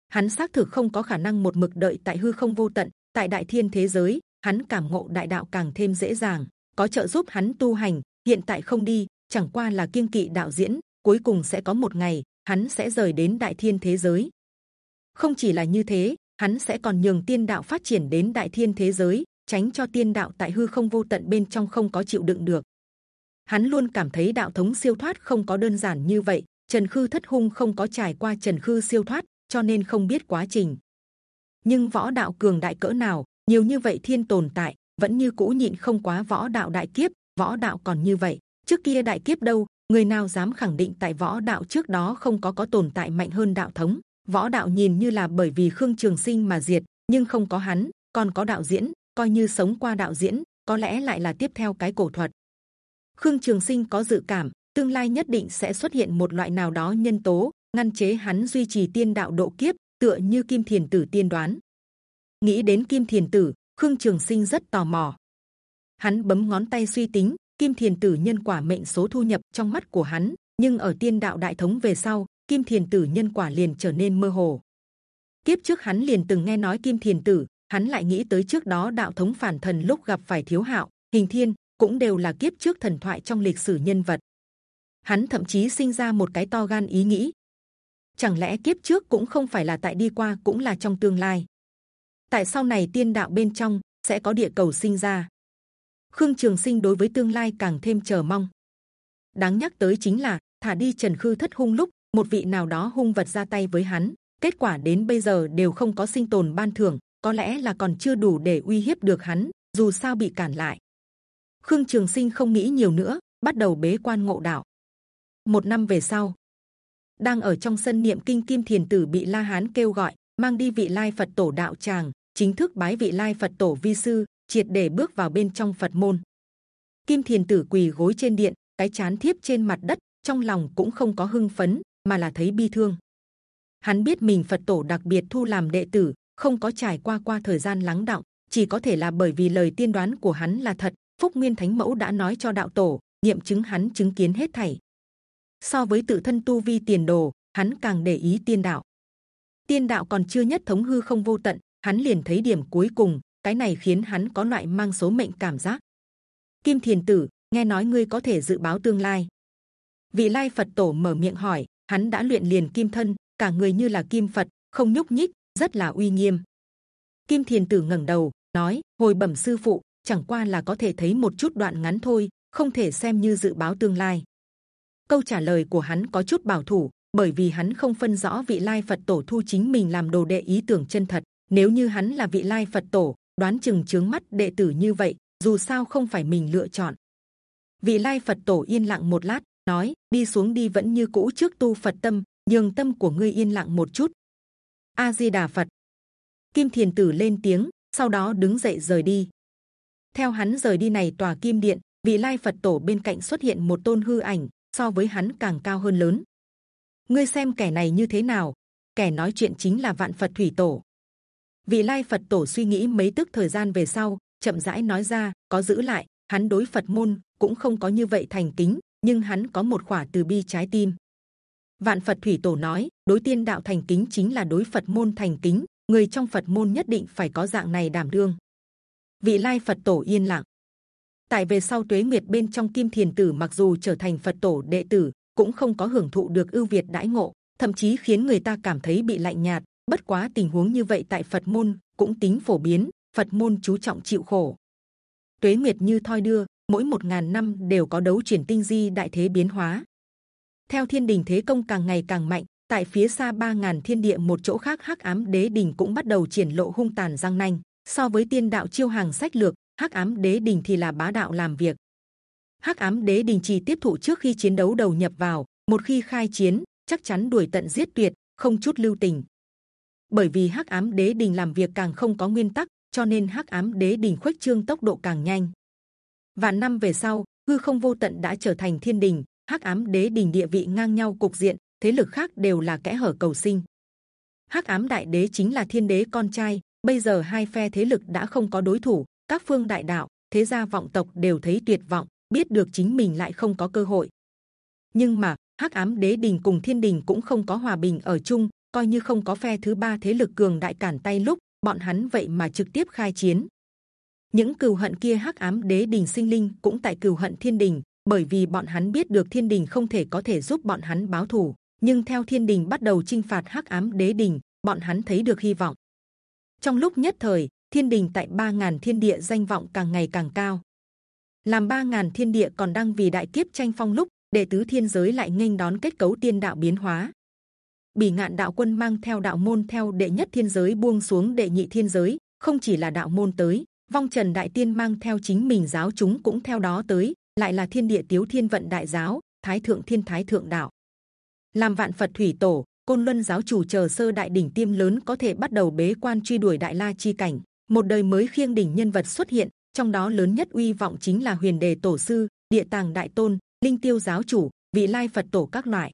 Hắn xác thực không có khả năng một mực đợi tại hư không vô tận, tại đại thiên thế giới, hắn cảm ngộ đại đạo càng thêm dễ dàng, có trợ giúp hắn tu hành. Hiện tại không đi, chẳng qua là kiên kỵ đạo diễn, cuối cùng sẽ có một ngày hắn sẽ rời đến đại thiên thế giới. Không chỉ là như thế, hắn sẽ còn nhường tiên đạo phát triển đến đại thiên thế giới, tránh cho tiên đạo tại hư không vô tận bên trong không có chịu đựng được. Hắn luôn cảm thấy đạo thống siêu thoát không có đơn giản như vậy. Trần Khư thất hung không có trải qua Trần Khư siêu thoát, cho nên không biết quá trình. Nhưng võ đạo cường đại cỡ nào, nhiều như vậy thiên tồn tại, vẫn như cũ nhịn không quá võ đạo đại kiếp. Võ đạo còn như vậy, trước kia đại kiếp đâu, người nào dám khẳng định tại võ đạo trước đó không có có tồn tại mạnh hơn đạo thống? Võ đạo nhìn như là bởi vì Khương Trường Sinh mà diệt, nhưng không có hắn, còn có đạo diễn, coi như sống qua đạo diễn, có lẽ lại là tiếp theo cái cổ thuật. Khương Trường Sinh có dự cảm tương lai nhất định sẽ xuất hiện một loại nào đó nhân tố ngăn chế hắn duy trì tiên đạo độ kiếp, tựa như Kim Thiền Tử tiên đoán. Nghĩ đến Kim Thiền Tử, Khương Trường Sinh rất tò mò. Hắn bấm ngón tay suy tính Kim Thiền Tử nhân quả mệnh số thu nhập trong mắt của hắn, nhưng ở tiên đạo đại thống về sau, Kim Thiền Tử nhân quả liền trở nên mơ hồ. Kiếp trước hắn liền từng nghe nói Kim Thiền Tử, hắn lại nghĩ tới trước đó đạo thống phản thần lúc gặp phải thiếu hạo, hình thiên cũng đều là kiếp trước thần thoại trong lịch sử nhân vật. Hắn thậm chí sinh ra một cái to gan ý nghĩ, chẳng lẽ kiếp trước cũng không phải là tại đi qua cũng là trong tương lai? Tại sau này tiên đạo bên trong sẽ có địa cầu sinh ra. Khương Trường Sinh đối với tương lai càng thêm chờ mong. Đáng nhắc tới chính là thả đi Trần Khư thất hung lúc một vị nào đó hung vật ra tay với hắn, kết quả đến bây giờ đều không có sinh tồn ban thưởng, có lẽ là còn chưa đủ để uy hiếp được hắn. Dù sao bị cản lại, Khương Trường Sinh không nghĩ nhiều nữa, bắt đầu bế quan ngộ đạo. Một năm về sau, đang ở trong sân niệm kinh Kim Thiền Tử bị La Hán kêu gọi, mang đi vị lai Phật tổ đạo tràng, chính thức bái vị lai Phật tổ vi sư, triệt để bước vào bên trong Phật môn. Kim Thiền Tử quỳ gối trên điện, cái chán thiếp trên mặt đất, trong lòng cũng không có hưng phấn, mà là thấy bi thương. hắn biết mình Phật tổ đặc biệt thu làm đệ tử, không có trải qua qua thời gian lắng đọng, chỉ có thể là bởi vì lời tiên đoán của hắn là thật. Phúc Nguyên Thánh Mẫu đã nói cho đạo tổ, nghiệm chứng hắn chứng kiến hết thảy. So với tự thân tu vi tiền đồ, hắn càng để ý tiên đạo. Tiên đạo còn chưa nhất thống hư không vô tận, hắn liền thấy điểm cuối cùng, cái này khiến hắn có loại mang số mệnh cảm giác. Kim Thiền Tử, nghe nói ngươi có thể dự báo tương lai. Vị Lai Phật Tổ mở miệng hỏi, hắn đã luyện liền kim thân, cả người như là kim Phật, không nhúc nhích, rất là uy nghiêm. Kim Thiền Tử ngẩng đầu, nói: hồi bẩm sư phụ, chẳng qua là có thể thấy một chút đoạn ngắn thôi, không thể xem như dự báo tương lai. Câu trả lời của hắn có chút bảo thủ, bởi vì hắn không phân rõ vị lai Phật tổ thu chính mình làm đồ đệ ý tưởng chân thật. Nếu như hắn là vị lai Phật tổ, đoán chừng chướng mắt đệ tử như vậy, dù sao không phải mình lựa chọn. Vị lai Phật tổ yên lặng một lát, nói: đi xuống đi vẫn như cũ trước tu Phật tâm, nhường tâm của ngươi yên lặng một chút. A Di Đà Phật. Kim Thiền Tử lên tiếng, sau đó đứng dậy rời đi. Theo hắn rời đi này tòa Kim Điện, vị lai Phật tổ bên cạnh xuất hiện một tôn hư ảnh, so với hắn càng cao hơn lớn. Ngươi xem kẻ này như thế nào? Kẻ nói chuyện chính là Vạn Phật Thủy Tổ. Vị lai Phật tổ suy nghĩ mấy tức thời gian về sau, chậm rãi nói ra, có giữ lại. Hắn đối Phật môn cũng không có như vậy thành kính, nhưng hắn có một khỏa từ bi trái tim. Vạn Phật Thủy Tổ nói, đối tiên đạo thành kính chính là đối Phật môn thành kính. Người trong Phật môn nhất định phải có dạng này đảm đương. Vị lai Phật Tổ yên lặng. Tại về sau Tuế Nguyệt bên trong Kim Thiền Tử mặc dù trở thành Phật Tổ đệ tử, cũng không có hưởng thụ được ưu việt đãi ngộ, thậm chí khiến người ta cảm thấy bị lạnh nhạt. Bất quá tình huống như vậy tại Phật môn cũng tính phổ biến. Phật môn chú trọng chịu khổ. Tuế Nguyệt như thoi đưa, mỗi một ngàn năm đều có đấu chuyển tinh di đại thế biến hóa. Theo thiên đình thế công càng ngày càng mạnh, tại phía xa ba ngàn thiên địa một chỗ khác hắc ám đế đình cũng bắt đầu triển lộ hung tàn răng nanh. So với tiên đạo chiêu hàng sách lược, hắc ám đế đình thì là bá đạo làm việc. hắc ám đế đình chỉ tiếp thụ trước khi chiến đấu đầu nhập vào, một khi khai chiến chắc chắn đuổi tận giết tuyệt, không chút lưu tình. Bởi vì hắc ám đế đình làm việc càng không có nguyên tắc, cho nên hắc ám đế đình khuếch trương tốc độ càng nhanh. Vạn năm về sau, hư không vô tận đã trở thành thiên đình, hắc ám đế đình địa vị ngang nhau cục diện, thế lực khác đều là kẽ hở cầu sinh. hắc ám đại đế chính là thiên đế con trai, bây giờ hai phe thế lực đã không có đối thủ, các phương đại đạo, thế gia vọng tộc đều thấy tuyệt vọng, biết được chính mình lại không có cơ hội. Nhưng mà hắc ám đế đình cùng thiên đình cũng không có hòa bình ở chung, coi như không có phe thứ ba thế lực cường đại cản tay lúc bọn hắn vậy mà trực tiếp khai chiến. Những cừu hận kia hắc ám đế đình sinh linh cũng tại cừu hận thiên đình, bởi vì bọn hắn biết được thiên đình không thể có thể giúp bọn hắn báo thù, nhưng theo thiên đình bắt đầu chinh phạt hắc ám đế đình, bọn hắn thấy được hy vọng. Trong lúc nhất thời, thiên đình tại ba ngàn thiên địa danh vọng càng ngày càng cao. Làm ba ngàn thiên địa còn đang vì đại kiếp tranh phong lúc, đệ tứ thiên giới lại nghênh đón kết cấu tiên đạo biến hóa. Bỉ ngạn đạo quân mang theo đạo môn theo đệ nhất thiên giới buông xuống đệ nhị thiên giới, không chỉ là đạo môn tới, vong trần đại tiên mang theo chính mình giáo chúng cũng theo đó tới, lại là thiên địa tiếu thiên vận đại giáo, thái thượng thiên thái thượng đạo. Làm vạn Phật thủy tổ, côn luân giáo chủ chờ sơ đại đỉnh tiêm lớn có thể bắt đầu bế quan truy đuổi đại la chi cảnh một đời mới khiêng đỉnh nhân vật xuất hiện, trong đó lớn nhất uy vọng chính là huyền đề tổ sư, địa tàng đại tôn, linh tiêu giáo chủ, vị lai phật tổ các loại.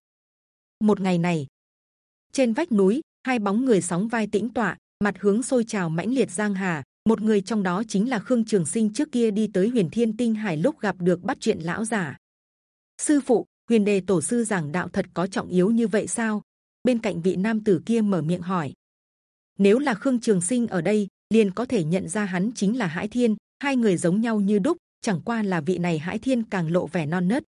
Một ngày này, trên vách núi, hai bóng người sóng vai tĩnh tọa, mặt hướng sôi trào mãnh liệt giang hà. Một người trong đó chính là khương trường sinh trước kia đi tới huyền thiên tinh hải lúc gặp được bắt chuyện lão giả sư phụ, huyền đề tổ sư giảng đạo thật có trọng yếu như vậy sao? Bên cạnh vị nam tử kia mở miệng hỏi. Nếu là khương trường sinh ở đây liền có thể nhận ra hắn chính là hải thiên, hai người giống nhau như đúc, chẳng qua là vị này hải thiên càng lộ vẻ non nớt.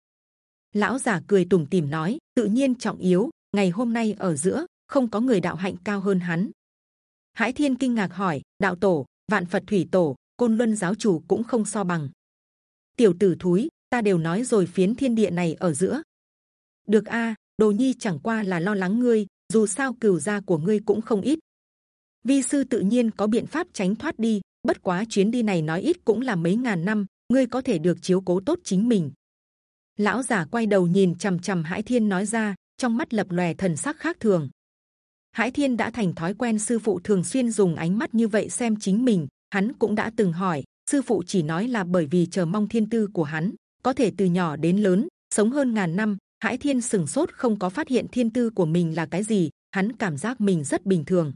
Lão giả cười tủm tỉm nói, tự nhiên trọng yếu, ngày hôm nay ở giữa, không có người đạo hạnh cao hơn hắn. Hải thiên kinh ngạc hỏi, đạo tổ, vạn phật thủy tổ, côn luân giáo chủ cũng không so bằng. Tiểu tử thúi, ta đều nói rồi phiến thiên địa này ở giữa. Được a, đồ nhi chẳng qua là lo lắng ngươi, dù sao cửu gia của ngươi cũng không ít vi sư tự nhiên có biện pháp tránh thoát đi bất quá chuyến đi này nói ít cũng là mấy ngàn năm ngươi có thể được chiếu cố tốt chính mình lão giả quay đầu nhìn c h ầ m c h ầ m hải thiên nói ra trong mắt lập lòe thần sắc khác thường hải thiên đã thành thói quen sư phụ thường xuyên dùng ánh mắt như vậy xem chính mình hắn cũng đã từng hỏi sư phụ chỉ nói là bởi vì chờ mong thiên tư của hắn có thể từ nhỏ đến lớn sống hơn ngàn năm Hải Thiên sừng sốt không có phát hiện thiên tư của mình là cái gì, hắn cảm giác mình rất bình thường.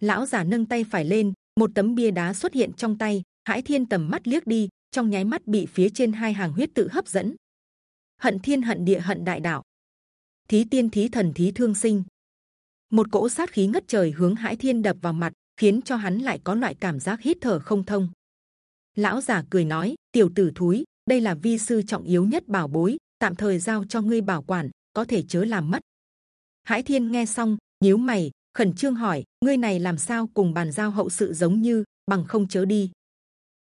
Lão giả nâng tay phải lên, một tấm bia đá xuất hiện trong tay. Hãi Thiên tầm mắt liếc đi, trong nháy mắt bị phía trên hai hàng huyết tự hấp dẫn. Hận thiên hận địa hận đại đạo, thí tiên thí thần thí thương sinh. Một cỗ sát khí ngất trời hướng Hãi Thiên đập vào mặt, khiến cho hắn lại có loại cảm giác hít thở không thông. Lão giả cười nói: Tiểu tử thúi, đây là vi sư trọng yếu nhất bảo bối, tạm thời giao cho ngươi bảo quản, có thể chớ làm mất. Hãi Thiên nghe xong, nhíu mày, khẩn trương hỏi: ngươi này làm sao cùng bàn giao hậu sự giống như, bằng không chớ đi.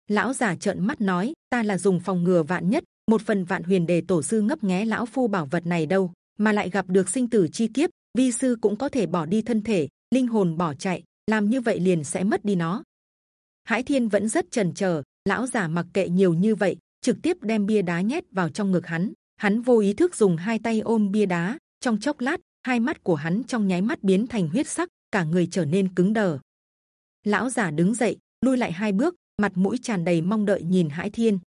Lão giả trợn mắt nói: ta là dùng phòng ngừa vạn nhất, một phần vạn huyền đề tổ sư ngấp nghé lão phu bảo vật này đâu, mà lại gặp được sinh tử chi kiếp, vi sư cũng có thể bỏ đi thân thể, linh hồn bỏ chạy, làm như vậy liền sẽ mất đi nó. Hải Thiên vẫn rất chần chờ, lão giả mặc kệ nhiều như vậy, trực tiếp đem bia đá nhét vào trong ngực hắn. Hắn vô ý thức dùng hai tay ôm bia đá, trong chốc lát, hai mắt của hắn trong nháy mắt biến thành huyết sắc, cả người trở nên cứng đờ. Lão giả đứng dậy, lui lại hai bước, mặt mũi tràn đầy mong đợi nhìn Hải Thiên.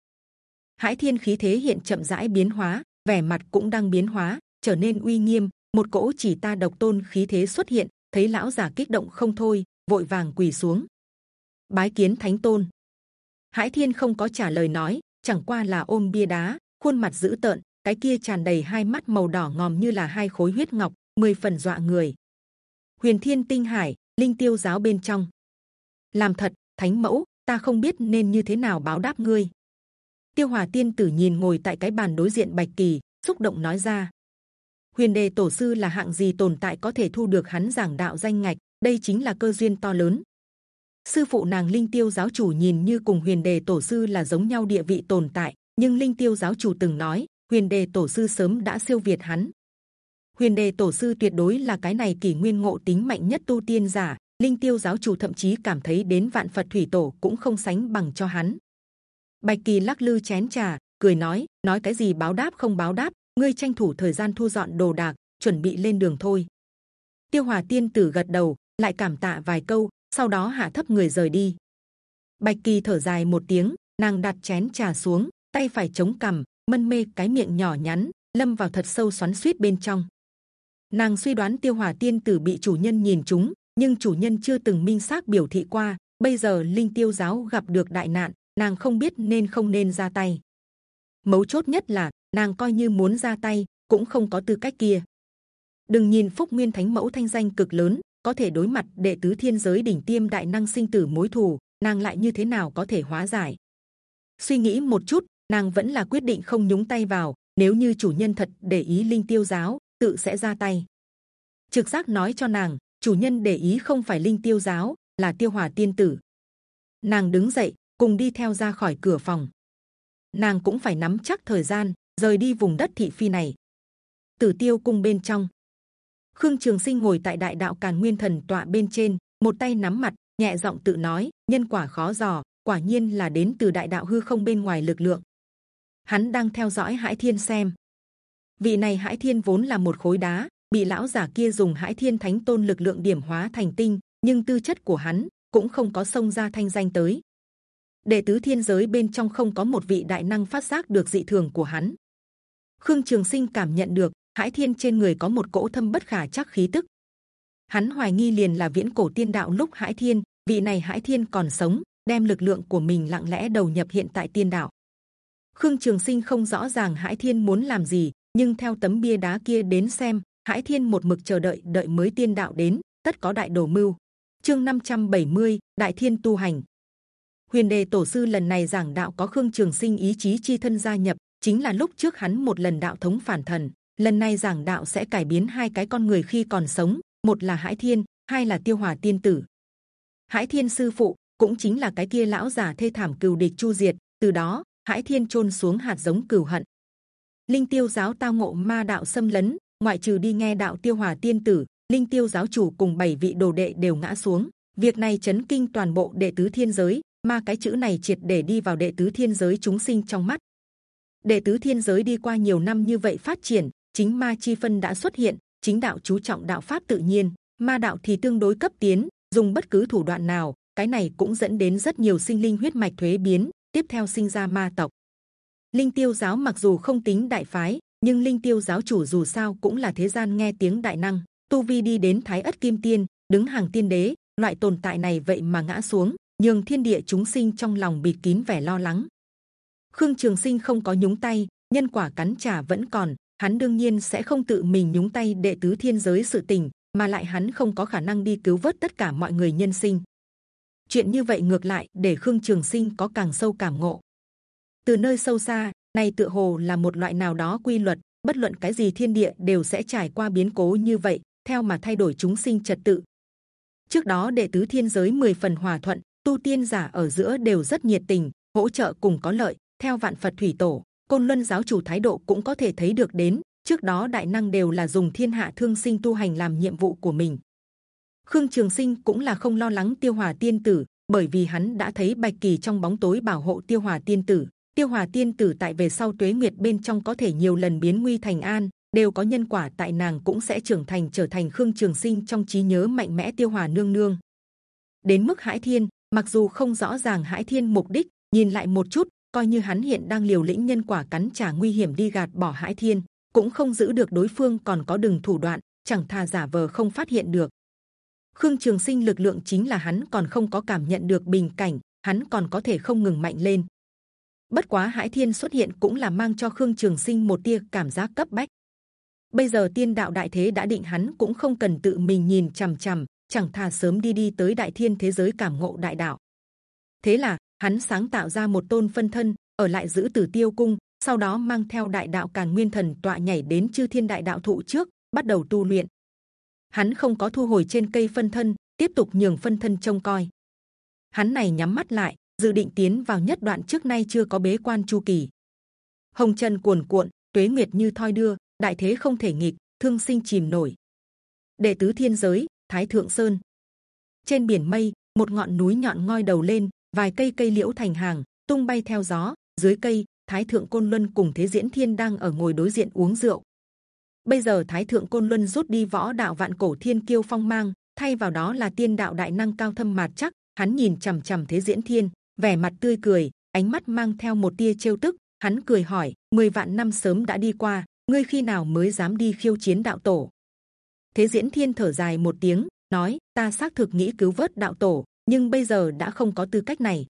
Hải Thiên khí thế hiện chậm rãi biến hóa, vẻ mặt cũng đang biến hóa, trở nên uy nghiêm. Một cỗ chỉ ta độc tôn khí thế xuất hiện, thấy lão giả kích động không thôi, vội vàng quỳ xuống. Bái kiến Thánh Tôn. Hải Thiên không có trả lời nói, chẳng qua là ôm bia đá, khuôn mặt dữ tợn, cái kia tràn đầy hai mắt màu đỏ ngòm như là hai khối huyết ngọc, mười phần dọa người. Huyền Thiên Tinh Hải, Linh Tiêu giáo bên trong. Làm thật, Thánh Mẫu, ta không biết nên như thế nào báo đáp ngươi. Tiêu Hòa Tiên Tử nhìn ngồi tại cái bàn đối diện Bạch Kỳ, xúc động nói ra. Huyền Đề Tổ sư là hạng gì tồn tại có thể thu được hắn giảng đạo danh ngạch? Đây chính là cơ duyên to lớn. Sư phụ nàng Linh Tiêu giáo chủ nhìn như cùng Huyền Đề Tổ sư là giống nhau địa vị tồn tại, nhưng Linh Tiêu giáo chủ từng nói Huyền Đề Tổ sư sớm đã siêu việt hắn. Huyền Đề Tổ sư tuyệt đối là cái này kỷ nguyên ngộ tính mạnh nhất tu tiên giả. Linh Tiêu giáo chủ thậm chí cảm thấy đến Vạn Phật Thủy Tổ cũng không sánh bằng cho hắn. Bạch Kỳ lắc lư chén trà, cười nói: nói cái gì báo đáp không báo đáp, ngươi tranh thủ thời gian thu dọn đồ đạc, chuẩn bị lên đường thôi. Tiêu Hòa Tiên Tử gật đầu, lại cảm tạ vài câu, sau đó hạ thấp người rời đi. Bạch Kỳ thở dài một tiếng, nàng đặt chén trà xuống, tay phải chống cằm, mân mê cái miệng nhỏ nhắn, lâm vào thật sâu xoắn xuýt bên trong. Nàng suy đoán Tiêu Hòa Tiên Tử bị chủ nhân nhìn chúng, nhưng chủ nhân chưa từng minh xác biểu thị qua. Bây giờ Linh Tiêu giáo gặp được đại nạn, nàng không biết nên không nên ra tay. Mấu chốt nhất là nàng coi như muốn ra tay cũng không có tư cách kia. Đừng nhìn Phúc Nguyên Thánh Mẫu thanh danh cực lớn, có thể đối mặt đệ tứ thiên giới đỉnh tiêm đại năng sinh tử mối thù, nàng lại như thế nào có thể hóa giải? Suy nghĩ một chút, nàng vẫn là quyết định không nhúng tay vào. Nếu như chủ nhân thật để ý linh tiêu giáo, tự sẽ ra tay. Trực giác nói cho nàng, chủ nhân để ý không phải linh tiêu giáo, là tiêu hòa tiên tử. Nàng đứng dậy, cùng đi theo ra khỏi cửa phòng. Nàng cũng phải nắm chắc thời gian, rời đi vùng đất thị phi này. Tử tiêu cung bên trong, Khương Trường Sinh ngồi tại đại đạo càn nguyên thần tọa bên trên, một tay nắm mặt, nhẹ giọng tự nói: nhân quả khó dò, quả nhiên là đến từ đại đạo hư không bên ngoài lực lượng. Hắn đang theo dõi Hải Thiên xem. Vị này Hải Thiên vốn là một khối đá, bị lão giả kia dùng Hải Thiên Thánh Tôn lực lượng điểm hóa thành tinh, nhưng tư chất của hắn cũng không có sông ra thanh danh tới. Đệ tứ thiên giới bên trong không có một vị đại năng phát giác được dị thường của hắn. Khương Trường Sinh cảm nhận được Hải Thiên trên người có một cỗ thâm bất khả chắc khí tức. Hắn hoài nghi liền là viễn cổ tiên đạo lúc Hải Thiên, vị này Hải Thiên còn sống, đem lực lượng của mình lặng lẽ đầu nhập hiện tại tiên đạo. Khương Trường Sinh không rõ ràng Hải Thiên muốn làm gì, nhưng theo tấm bia đá kia đến xem, Hải Thiên một mực chờ đợi đợi mới tiên đạo đến, tất có đại đồ mưu. Chương 570, Đại Thiên tu hành. Huyền Đề Tổ sư lần này giảng đạo có Khương Trường Sinh ý chí chi thân gia nhập, chính là lúc trước hắn một lần đạo thống phản thần, lần này giảng đạo sẽ cải biến hai cái con người khi còn sống, một là Hải Thiên, hai là Tiêu Hòa Tiên Tử. Hải Thiên sư phụ cũng chính là cái kia lão già thê thảm cừu địch chu diệt. Từ đó, Hải Thiên trôn xuống hạt giống cừu hận. Linh Tiêu giáo tao ngộ ma đạo xâm lấn, ngoại trừ đi nghe đạo Tiêu Hòa Tiên Tử, Linh Tiêu giáo chủ cùng bảy vị đồ đệ đều ngã xuống. Việc này chấn kinh toàn bộ đệ tứ thiên giới, ma cái chữ này triệt để đi vào đệ tứ thiên giới chúng sinh trong mắt. Đệ tứ thiên giới đi qua nhiều năm như vậy phát triển, chính ma chi phân đã xuất hiện, chính đạo chú trọng đạo pháp tự nhiên, ma đạo thì tương đối cấp tiến, dùng bất cứ thủ đoạn nào, cái này cũng dẫn đến rất nhiều sinh linh huyết mạch thuế biến, tiếp theo sinh ra ma tộc. Linh Tiêu giáo mặc dù không tính đại phái, nhưng Linh Tiêu giáo chủ dù sao cũng là thế gian nghe tiếng đại năng, tu vi đi đến thái ất kim tiên đứng hàng tiên đế loại tồn tại này vậy mà ngã xuống nhường thiên địa chúng sinh trong lòng bịt kín vẻ lo lắng. Khương trường sinh không có nhúng tay nhân quả cắn trả vẫn còn hắn đương nhiên sẽ không tự mình nhúng tay đệ tứ thiên giới sự tình mà lại hắn không có khả năng đi cứu vớt tất cả mọi người nhân sinh. Chuyện như vậy ngược lại để khương trường sinh có càng sâu cảm ngộ từ nơi sâu xa này tựa hồ là một loại nào đó quy luật, bất luận cái gì thiên địa đều sẽ trải qua biến cố như vậy, theo mà thay đổi chúng sinh trật tự. Trước đó đệ tứ thiên giới 10 phần hòa thuận, tu tiên giả ở giữa đều rất nhiệt tình, hỗ trợ cùng có lợi, theo vạn phật thủy tổ, côn luân giáo chủ thái độ cũng có thể thấy được đến, trước đó đại năng đều là dùng thiên hạ thương sinh tu hành làm nhiệm vụ của mình. Khương trường sinh cũng là không lo lắng tiêu hòa tiên tử, bởi vì hắn đã thấy bạch kỳ trong bóng tối bảo hộ tiêu hòa tiên tử tiêu hòa tiên tử tại về sau tuế nguyệt bên trong có thể nhiều lần biến nguy thành an, đều có nhân quả tại nàng cũng sẽ trưởng thành trở thành khương trường sinh trong trí nhớ mạnh mẽ tiêu hòa nương nương. Đến mức hải thiên, mặc dù không rõ ràng hải thiên mục đích, nhìn lại một chút, coi như hắn hiện đang liều lĩnh nhân quả cắn trả nguy hiểm đi gạt bỏ hải thiên, cũng không giữ được đối phương còn có đường thủ đoạn, chẳng thà giả vờ không phát hiện được. Khương trường sinh lực lượng chính là hắn còn không có cảm nhận được bình cảnh, hắn còn có thể không ngừng mạnh lên bất quá hải thiên xuất hiện cũng là mang cho khương trường sinh một tia cảm giác cấp bách. Bây giờ tiên đạo đại thế đã định hắn cũng không cần tự mình nhìn c h ầ m c h ầ m chẳng thà sớm đi đi tới đại thiên thế giới cảm ngộ đại đạo. Thế là, hắn sáng tạo ra một tôn phân thân, ở lại giữ tử tiêu cung, sau đó mang theo đại đạo càn nguyên thần tọa nhảy đến chư thiên đại đạo thụ trước, bắt đầu tu luyện. Hắn không có thu hồi trên cây phân thân, tiếp tục nhường phân thân trông coi. Hắn này nhắm mắt lại dự định tiến vào nhất đoạn trước nay chưa có bế quan chu kỳ hồng chân cuồn cuộn tuế nguyệt như thoi đưa đại thế không thể nghịch, thương sinh chìm nổi. Đệ tứ thiên giới, Thái thượng sơn. Trên biển mây, một ngọn núi nhọn ngoi đầu lên, vài cây cây liễu thành hàng, tung bay theo gió. Dưới cây, Thái thượng côn luân cùng Thế diễn thiên đang ở ngồi đối diện uống rượu. Bây giờ Thái thượng côn luân rút đi võ đạo vạn cổ thiên kiêu phong mang, thay vào đó là tiên đạo đại năng cao thâm mạt chắc. Hắn nhìn c h ầ m c h ầ m Thế diễn thiên, vẻ mặt tươi cười, ánh mắt mang theo một tia trêu tức. Hắn cười hỏi: mười vạn năm sớm đã đi qua, ngươi khi nào mới dám đi khiêu chiến đạo tổ thế diễn thiên thở dài một tiếng nói ta xác thực nghĩ cứu vớt đạo tổ nhưng bây giờ đã không có tư cách này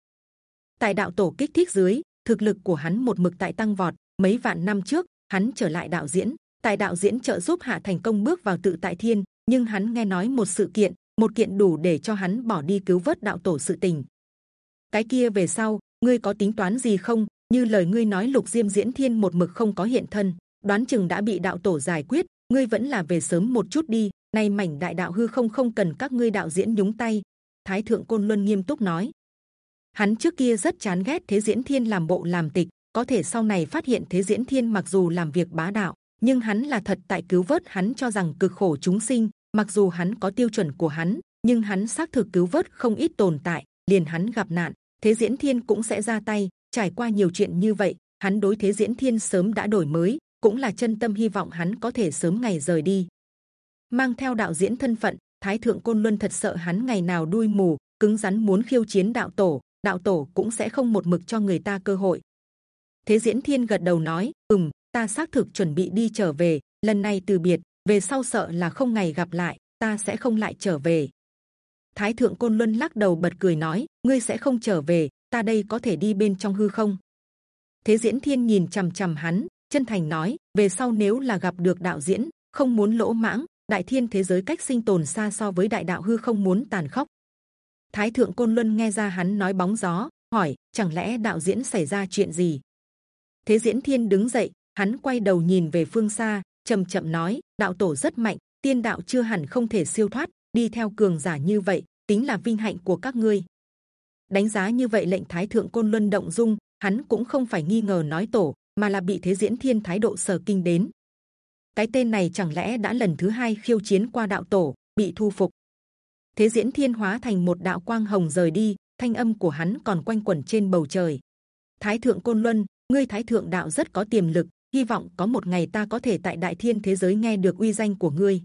tại đạo tổ kích thích dưới thực lực của hắn một mực tại tăng vọt mấy vạn năm trước hắn trở lại đạo diễn tại đạo diễn trợ giúp hạ thành công bước vào tự tại thiên nhưng hắn nghe nói một sự kiện một kiện đủ để cho hắn bỏ đi cứu vớt đạo tổ sự tình cái kia về sau, ngươi có tính toán gì không? Như lời ngươi nói lục diêm diễn thiên một mực không có hiện thân, đoán chừng đã bị đạo tổ giải quyết, ngươi vẫn là về sớm một chút đi, nay mảnh đại đạo hư không không cần các ngươi đạo diễn nhúng tay. Thái thượng côn luân nghiêm túc nói. Hắn trước kia rất chán ghét thế diễn thiên làm bộ làm tịch, có thể sau này phát hiện thế diễn thiên mặc dù làm việc bá đạo, nhưng hắn là thật tại cứu vớt hắn cho rằng cực khổ chúng sinh, mặc dù hắn có tiêu chuẩn của hắn, nhưng hắn xác thực cứu vớt không ít tồn tại, liền hắn gặp nạn thế diễn thiên cũng sẽ ra tay trải qua nhiều chuyện như vậy hắn đối thế diễn thiên sớm đã đổi mới cũng là chân tâm hy vọng hắn có thể sớm ngày rời đi. Mang theo đạo diễn thân phận, Thái thượng côn luân thật sợ hắn ngày nào đuôi mù, cứng rắn muốn khiêu chiến đạo tổ, đạo tổ cũng sẽ không một mực cho người ta cơ hội. Thế diễn thiên gật đầu nói, ừm, ta xác thực chuẩn bị đi trở về, lần này từ biệt, về sau sợ là không ngày gặp lại, ta sẽ không lại trở về. Thái thượng côn luân lắc đầu bật cười nói, ngươi sẽ không trở về, ta đây có thể đi bên trong hư không? Thế diễn thiên nhìn c h ầ m c h ầ m hắn, chân thành nói về sau nếu là gặp được đạo diễn không muốn lỗ mãng đại thiên thế giới cách sinh tồn xa so với đại đạo hư không muốn tàn khốc thái thượng côn luân nghe ra hắn nói bóng gió hỏi chẳng lẽ đạo diễn xảy ra chuyện gì thế diễn thiên đứng dậy hắn quay đầu nhìn về phương xa chậm chậm nói đạo tổ rất mạnh tiên đạo chưa hẳn không thể siêu thoát đi theo cường giả như vậy, tính là vinh hạnh của các ngươi. Đánh giá như vậy lệnh thái thượng côn luân động dung, hắn cũng không phải nghi ngờ nói tổ, mà là bị thế diễn thiên thái độ sở kinh đến. Cái tên này chẳng lẽ đã lần thứ hai khiêu chiến qua đạo tổ, bị thu phục? Thế diễn thiên hóa thành một đạo quang hồng rời đi, thanh âm của hắn còn quanh quẩn trên bầu trời. Thái thượng côn luân, ngươi thái thượng đạo rất có tiềm lực, hy vọng có một ngày ta có thể tại đại thiên thế giới nghe được uy danh của ngươi.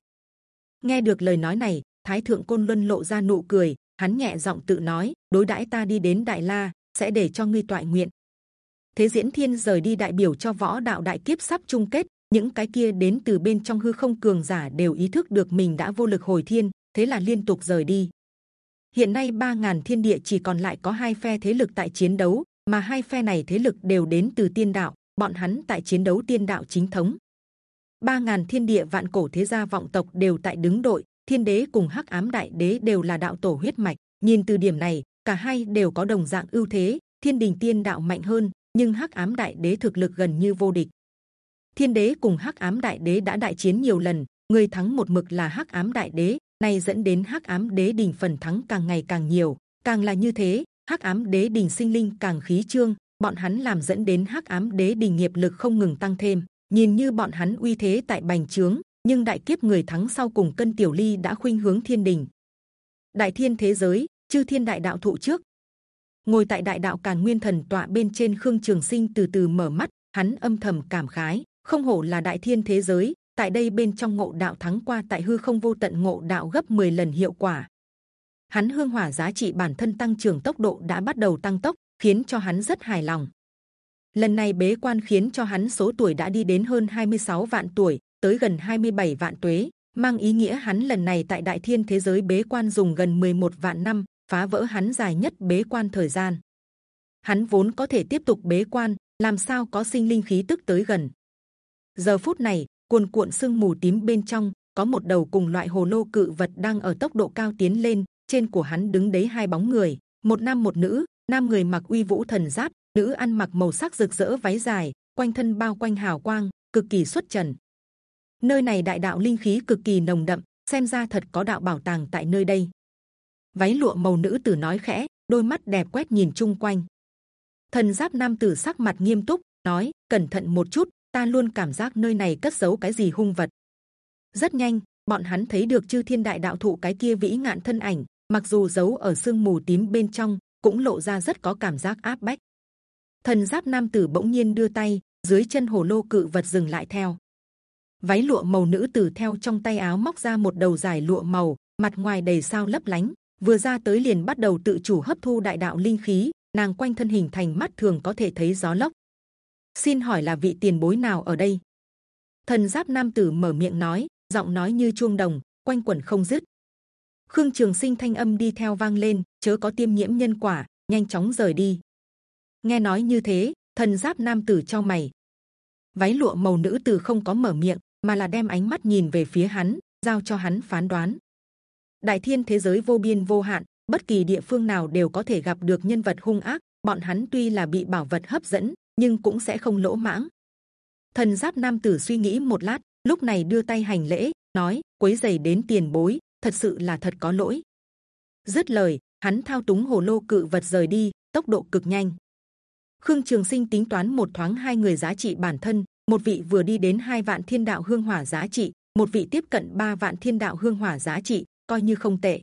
Nghe được lời nói này thái thượng côn luân lộ ra nụ cười hắn nhẹ giọng tự nói đối đãi ta đi đến đại la sẽ để cho ngươi toại nguyện thế diễn thiên rời đi đại biểu cho võ đạo đại kiếp sắp chung kết những cái kia đến từ bên trong hư không cường giả đều ý thức được mình đã vô lực hồi thiên, thế là liên tục rời đi. Hiện nay ba ngàn thiên địa chỉ còn lại có hai phe thế lực tại chiến đấu, mà hai phe này thế lực đều đến từ tiên đạo, bọn hắn tại chiến đấu tiên đạo chính thống. Ba ngàn thiên địa vạn cổ thế gia vọng tộc đều tại đứng đội, thiên đế cùng hắc ám đại đế đều là đạo tổ huyết mạch. Nhìn từ điểm này, cả hai đều có đồng dạng ưu thế. Thiên đình tiên đạo mạnh hơn, nhưng hắc ám đại đế thực lực gần như vô địch. Thiên đế cùng hắc ám đại đế đã đại chiến nhiều lần, người thắng một mực là hắc ám đại đế, này dẫn đến hắc ám đế đình phần thắng càng ngày càng nhiều. Càng là như thế, hắc ám đế đình sinh linh càng khí trương, bọn hắn làm dẫn đến hắc ám đế đình nghiệp lực không ngừng tăng thêm. Nhìn như bọn hắn uy thế tại bành trướng, nhưng đại kiếp người thắng sau cùng cân tiểu ly đã khuynh hướng thiên đình. Đại thiên thế giới, chư thiên đại đạo thụ trước, ngồi tại đại đạo càn nguyên thần tọa bên trên khương trường sinh từ từ mở mắt, hắn âm thầm cảm khái, không hổ là đại thiên thế giới, tại đây bên trong ngộ đạo thắng qua tại hư không vô tận ngộ đạo gấp 10 lần hiệu quả. Hắn hương hỏa giá trị bản thân tăng trưởng tốc độ đã bắt đầu tăng tốc, khiến cho hắn rất hài lòng. Lần này bế quan khiến cho hắn số tuổi đã đi đến hơn 26 vạn tuổi, tới gần 27 vạn tuế, mang ý nghĩa hắn lần này tại đại thiên thế giới bế quan dùng gần 11 vạn năm, phá vỡ hắn dài nhất bế quan thời gian. Hắn vốn có thể tiếp tục bế quan, làm sao có sinh linh khí tức tới gần. Giờ phút này, cuồn cuộn sương mù tím bên trong có một đầu cùng loại hồ lô cự vật đang ở tốc độ cao tiến lên. Trên của hắn đứng đấy hai bóng người, một nam một nữ. Nam người mặc uy vũ thần giáp, nữ ăn mặc màu sắc rực rỡ váy dài, quanh thân bao quanh hào quang, cực kỳ xuất trần. Nơi này đại đạo linh khí cực kỳ nồng đậm, xem ra thật có đạo bảo tàng tại nơi đây. Váy lụa màu nữ tử nói khẽ, đôi mắt đẹp quét nhìn chung quanh. Thần giáp nam tử sắc mặt nghiêm túc, nói: cẩn thận một chút, ta luôn cảm giác nơi này cất giấu cái gì hung vật. Rất nhanh, bọn hắn thấy được chư thiên đại đạo thụ cái kia vĩ ngạn thân ảnh, mặc dù giấu ở sương mù tím bên trong, cũng lộ ra rất có cảm giác áp bách thần giáp nam tử bỗng nhiên đưa tay dưới chân hồ lô cự vật dừng lại theo váy lụa màu nữ tử theo trong tay áo móc ra một đầu dài lụa màu, mặt ngoài đầy sao lấp lánh, vừa ra tới liền bắt đầu tự chủ hấp thu đại đạo linh khí, nàng quanh thân hình thành mắt thường có thể thấy gió lốc. Xin hỏi là vị tiền bối nào ở đây? Thần giáp nam tử mở miệng nói, giọng nói như chuông đồng, quanh quẩn không dứt. Khương trường sinh thanh âm đi theo vang lên, chớ có tiêm nhiễm nhân quả, nhanh chóng rời đi. Nghe nói như thế, thần giáp nam tử cho mày. Váy lụa màu nữ tử không có mở miệng mà là đem ánh mắt nhìn về phía hắn giao cho hắn phán đoán. Đại thiên thế giới vô biên vô hạn bất kỳ địa phương nào đều có thể gặp được nhân vật hung ác bọn hắn tuy là bị bảo vật hấp dẫn nhưng cũng sẽ không lỗ mãng. Thần giáp nam tử suy nghĩ một lát lúc này đưa tay hành lễ nói quấy giày đến tiền bối thật sự là thật có lỗi. Dứt lời hắn thao túng hồ lô cự vật rời đi tốc độ cực nhanh. Khương Trường Sinh tính toán một thoáng hai người giá trị bản thân, một vị vừa đi đến hai vạn thiên đạo hương hỏa giá trị, một vị tiếp cận ba vạn thiên đạo hương hỏa giá trị, coi như không tệ.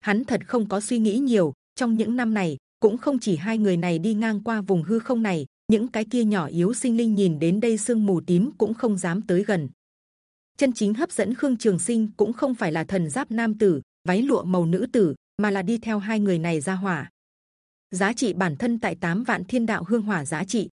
Hắn thật không có suy nghĩ nhiều. Trong những năm này, cũng không chỉ hai người này đi ngang qua vùng hư không này, những cái kia nhỏ yếu sinh linh nhìn đến đây sương mù tím cũng không dám tới gần. Chân chính hấp dẫn Khương Trường Sinh cũng không phải là thần giáp nam tử, váy lụa màu nữ tử, mà là đi theo hai người này ra hỏa giá trị bản thân tại 8 vạn thiên đạo hương hỏa giá trị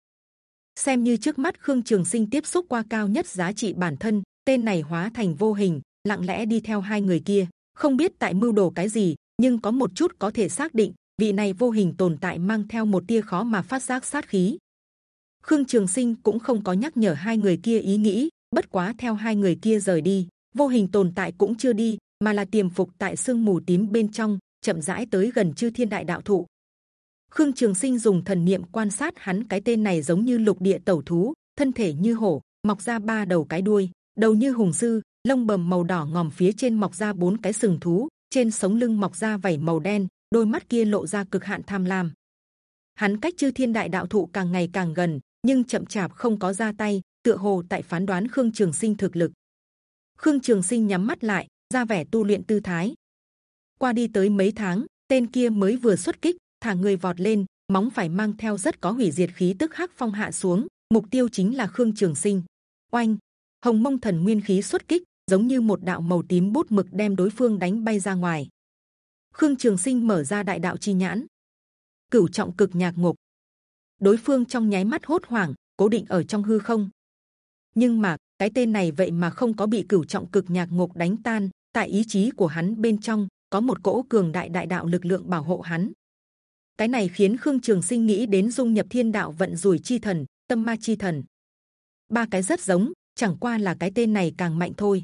xem như trước mắt khương trường sinh tiếp xúc qua cao nhất giá trị bản thân, tên này hóa thành vô hình, lặng lẽ đi theo hai người kia. Không biết tại mưu đồ cái gì, nhưng có một chút có thể xác định, vị này vô hình tồn tại mang theo một tia khó mà phát giác sát khí. Khương trường sinh cũng không có nhắc nhở hai người kia ý nghĩ, bất quá theo hai người kia rời đi, vô hình tồn tại cũng chưa đi, mà là tiềm phục tại sương mù tím bên trong, chậm rãi tới gần chư thiên đại đạo thụ. Khương Trường Sinh dùng thần niệm quan sát hắn cái tên này giống như lục địa tẩu thú, thân thể như hổ, mọc ra ba đầu cái đuôi, đầu như hùng sư, lông bầm màu đỏ ngòm phía trên mọc ra bốn cái sừng thú, trên sống lưng mọc ra vảy màu đen, đôi mắt kia lộ ra cực hạn tham lam. Hắn cách chư thiên đại đạo thụ càng ngày càng gần, nhưng chậm chạp không có ra tay, tựa hồ tại phán đoán Khương Trường Sinh thực lực. Khương Trường Sinh nhắm mắt lại, ra vẻ tu luyện tư thái. Qua đi tới mấy tháng, tên kia mới vừa xuất kích, thả người vọt lên, móng phải mang theo rất có hủy diệt khí tức hắc phong hạ xuống. Mục tiêu chính là Khương Trường Sinh. Oanh, Hồng Mông Thần Nguyên khí xuất kích, giống như một đạo màu tím bút mực đem đối phương đánh bay ra ngoài. Khương Trường Sinh mở ra đại đạo chi nhãn, cửu trọng cực nhạc ngục. Đối phương trong nháy mắt hốt hoảng, cố định ở trong hư không. nhưng mà cái tên này vậy mà không có bị cửu trọng cực nhạc ngục đánh tan tại ý chí của hắn bên trong có một cỗ cường đại đại đạo lực lượng bảo hộ hắn cái này khiến khương trường sinh nghĩ đến dung nhập thiên đạo vận rủi chi thần, tâm ma chi thần. Ba cái rất giống, chẳng qua là cái tên này càng mạnh thôi.